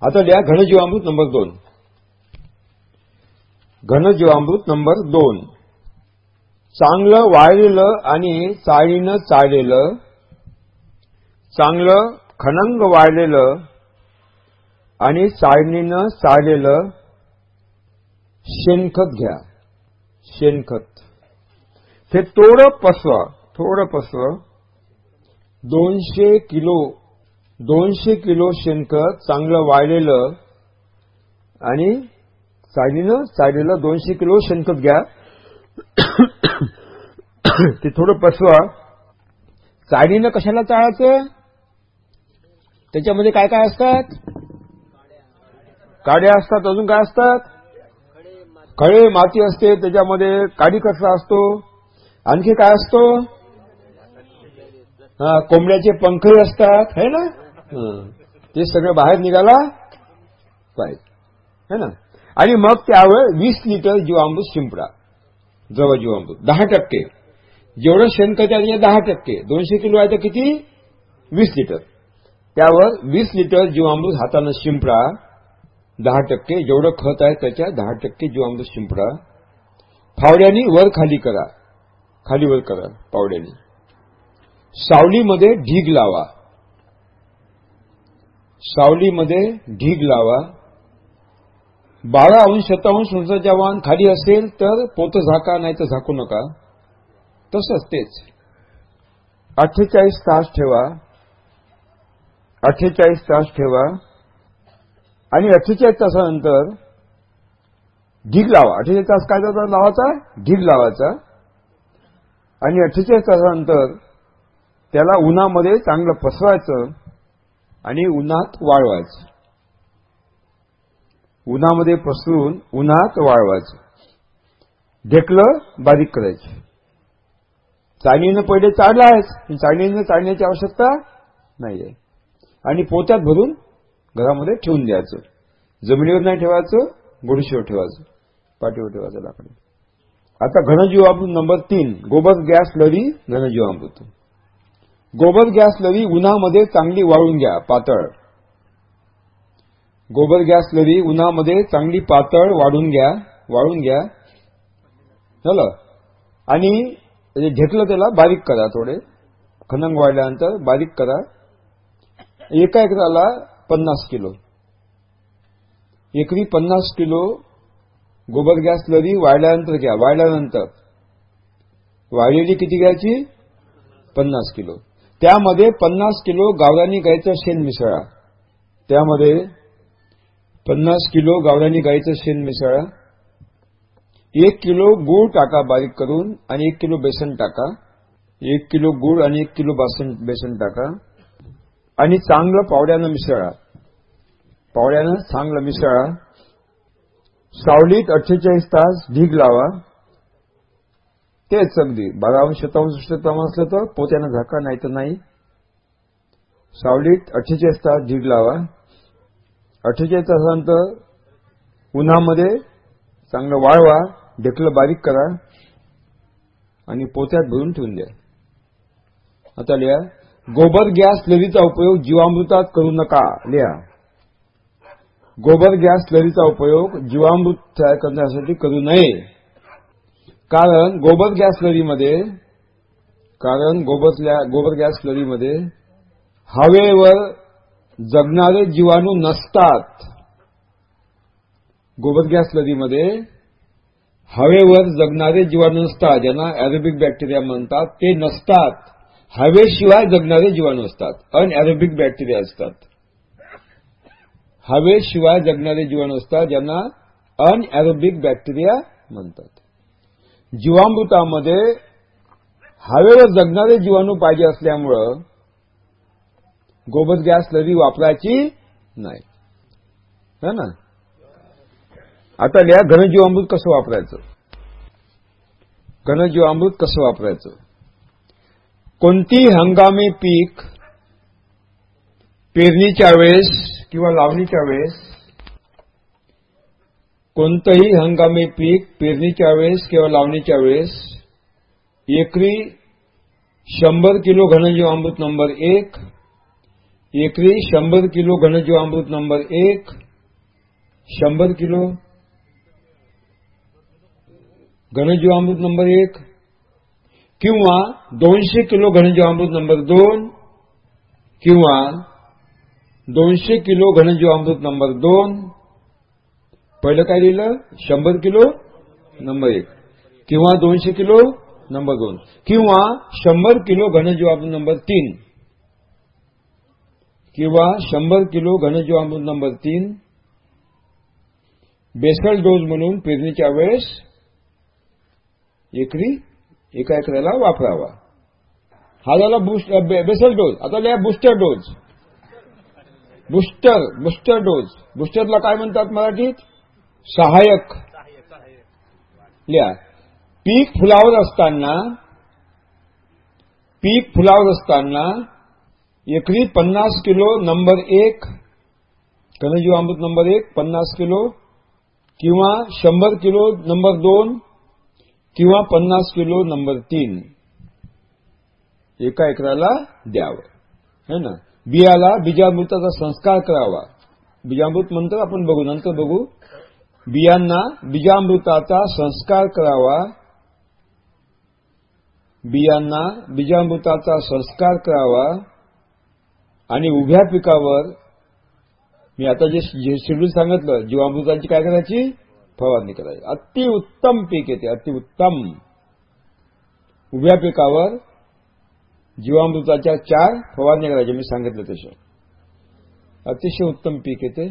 आता लिहा घनजीवामृत नंबर दोन. घनजीवामृत नंबर दोन. चांगलं वाळलेलं आणि चाळीनं चाळलेलं चांगलं खनंग वाळलेलं आणि चाळणीनं चाळलेलं शेणखत घ्या. शेणखत. ते थोडं पसवा थोडं पसवा. दोनशे किलो दोनशे किलो शेणखत चांगलं वाळलेलं आणि चाळीनं चाळलेलं दोनशे किलो शेणखत घ्या. [coughs] ते थोडं पसवा. चाळीनं कशाला चाळायचं? त्याच्यामध्ये काय काय असतात? काड्या असतात अजून काय असतात? खळे माती असते त्याच्यामध्ये काडी कचरा असतो. आणखी काय असतो? हा कोंबड्याचे पंखही असतात है ना? ते सगळं बाहेर निघाला पाहिजे है ना? आणि मग त्यावर वीस लिटर जीवामृत शिंपडा. जवळ जीवामृत दहा टक्के. जेवढं शेणखत आहे दहा टक्के. दोनशे किलो आहे तर किती? वीस लिटर. त्यावर वीस लिटर जीवामृत हातानं शिंपडा दहा टक्के. जेवढं खत आहे त्याच्या दहा टक्के जीवामृत शिंपडा. फावड्यानी वर खाली करा. खाली वर करा पावड्यानी सावलीमध्ये ढीग लावा. सावलीमध्ये ढीग लावा. बारा अंश शतांश उंचाच्या वाहन खाली असेल तर पोत झाका नाही तर झाकू नका. तसंच तेच. अठ्ठेचाळीस तास ठेवा. अठ्ठेचाळीस तास ठेवा. आणि अठ्ठेचाळीस तासानंतर ढीग लावा. अठ्ठेचाळीस तास काय जाता लावायचा? ढीग लावायचा. आणि अठ्ठेचाळीस तासानंतर त्याला उन्हामध्ये चांगलं पसरायचं आणि उन्हात वाळवायचं. उन्हामध्ये पसरून उन्हात वाळवायचं. ढेकलं बारीक करायचं. चाळणीनं पहिले चाळलं आहेच चाळणीनं चाळण्याची आवश्यकता नाहीये. आणि पोत्यात भरून घरामध्ये ठेवून द्यायचं. जमिनीवर नाही ठेवायचं गुडशीवर ठेवायचं पाठीवर ठेवायचं लाकडं. आता घनजीवामृत नंबर तीन गोबर गॅस लरी घनजीवामृत. गोबर गॅस लरी उन्हामध्ये चांगली वाळून घ्या पातळ. गोबर गॅस लरी उन्हामध्ये चांगली पातळ वाढून घ्या वाळून घ्या. झालं? आणि घेतलं त्याला बारीक करा थोडे. खनंग वाढल्यानंतर बारीक करा. एका एकराला पन्नास किलो. एकरी पन्नास किलो गोबर गॅस लरी वाढल्यानंतर घ्या. वाढल्यानंतर वाढलेली किती घ्यायची? पन्नास किलो. त्यामध्ये पन्नास किलो गावरानी गायचं शेण मिसळा. त्यामध्ये पन्नास किलो गावरानी गाईचं शेण मिसळा. एक किलो गूळ टाका बारीक करून आणि एक किलो बेसन टाका. एक किलो गूळ आणि एक किलो बासन बेसन टाका. आणि चांगलं पावड्यानं मिसळा. पावड्यानं चांगलं मिसळा. सावलीत अठ्ठेचाळीस तास ढीग लावा. तेच अगदी. बारा अंश शतांश असलं तर पोत्यानं झाका नाही तर नाही. सावलीत अठ्ठेचाळीस तास ढीग लावा. अठ्ठेचाळीस तासानंतर उन्हामध्ये चांगलं वाळवा ढेकलं बारीक करा आणि पोत्यात भरून ठेवून द्या. आता लिहा गोबर गॅस लरीचा उपयोग जीवामृतात करू नका. लिहा गोबर गॅस लरीचा उपयोग जीवामृत तयार करण्यासाठी करू नये. कारण गोबर गॅस लरीमध्ये कारण गोबर गोबर गॅस लरीमध्ये हवेवर जगणारे जीवाणू नसतात. गोबर गॅस लरीमध्ये हवेवर जगणारे जीवाणू नसतात. ज्यांना अॅरोबिक बॅक्टेरिया म्हणतात ते नसतात. हवेशिवाय जगणारे जीवाणू असतात. अनएरोबिक बॅक्टेरिया असतात. हवेशिवाय जगणारे जीवाणू असतात ज्यांना अनएरोबिक बॅक्टेरिया म्हणतात. जीवामृतामध्ये हवेवर जगणारे जीवाणू पाहिजे असल्यामुळं गोबर गॅस लरी वापरायची नाही. है ना? आता लिहा घनजीवामृत कसं वापरायचं? घनजीवामृत कसं वापरायचं? कोणती हंगामी पीक पेरणीच्या वेळेस किंवा लावणीच्या वेळेस कोणतंही हंगामी पीक पेरणीच्या वेळेस किंवा लावणीच्या वेळेस एकरी शंभर किलो घनजीवामृत नंबर एक एकरी शंभर किलो घनजीवामृत नंबर एक. शंभर किलो घनजीवामृत नंबर एक. किंवा दोनशे किलो घनजीवामृत नंबर दोन. किंवा दोनशे किलो घनजीवामृत नंबर दोन. पहिलं काय लिहिलं? शंभर किलो नंबर एक. किंवा दोनशे किलो नंबर दोन. किंवा शंभर किलो घनजीवामृत नंबर तीन. किंवा शंभर किलो घनजीवामृत नंबर तीन बेसल डोज म्हणून पेरणीच्या वेळेस एकरी एका एकराला वापरावा. हा झाला बेसल डोज आता लिहा booster dose booster booster dose बुस्टरला काय म्हणतात मराठीत? सहाय्यक. लिहा. पीक फुलावर असताना पीक फुलावर असताना एकरी पन्नास किलो नंबर एक घनजीवामृत नंबर एक पन्नास किलो किंवा शंभर किलो नंबर दोन किंवा पन्नास किलो नंबर तीन. एका एकराला द्यावं. है ना? बियाला बीजामृताचा संस्कार करावा. बीजामृत म्हणतात आपण बघू नंतर बघू. बियांना बीजामृताचा संस्कार करावा. बियांना बीजामृताचा संस्कार करावा. आणि उभ्या पिकावर मी आता जे शेड्यूल सांगितलं जीवामृताची काय करायची? फवारणी करायची. अतिउत्तम पीक येते अतिउत्तम. उभ्या पिकावर जीवामृताच्या चार फवारणी करायच्या मी सांगितलं तसं. अतिशय उत्तम पीक येते.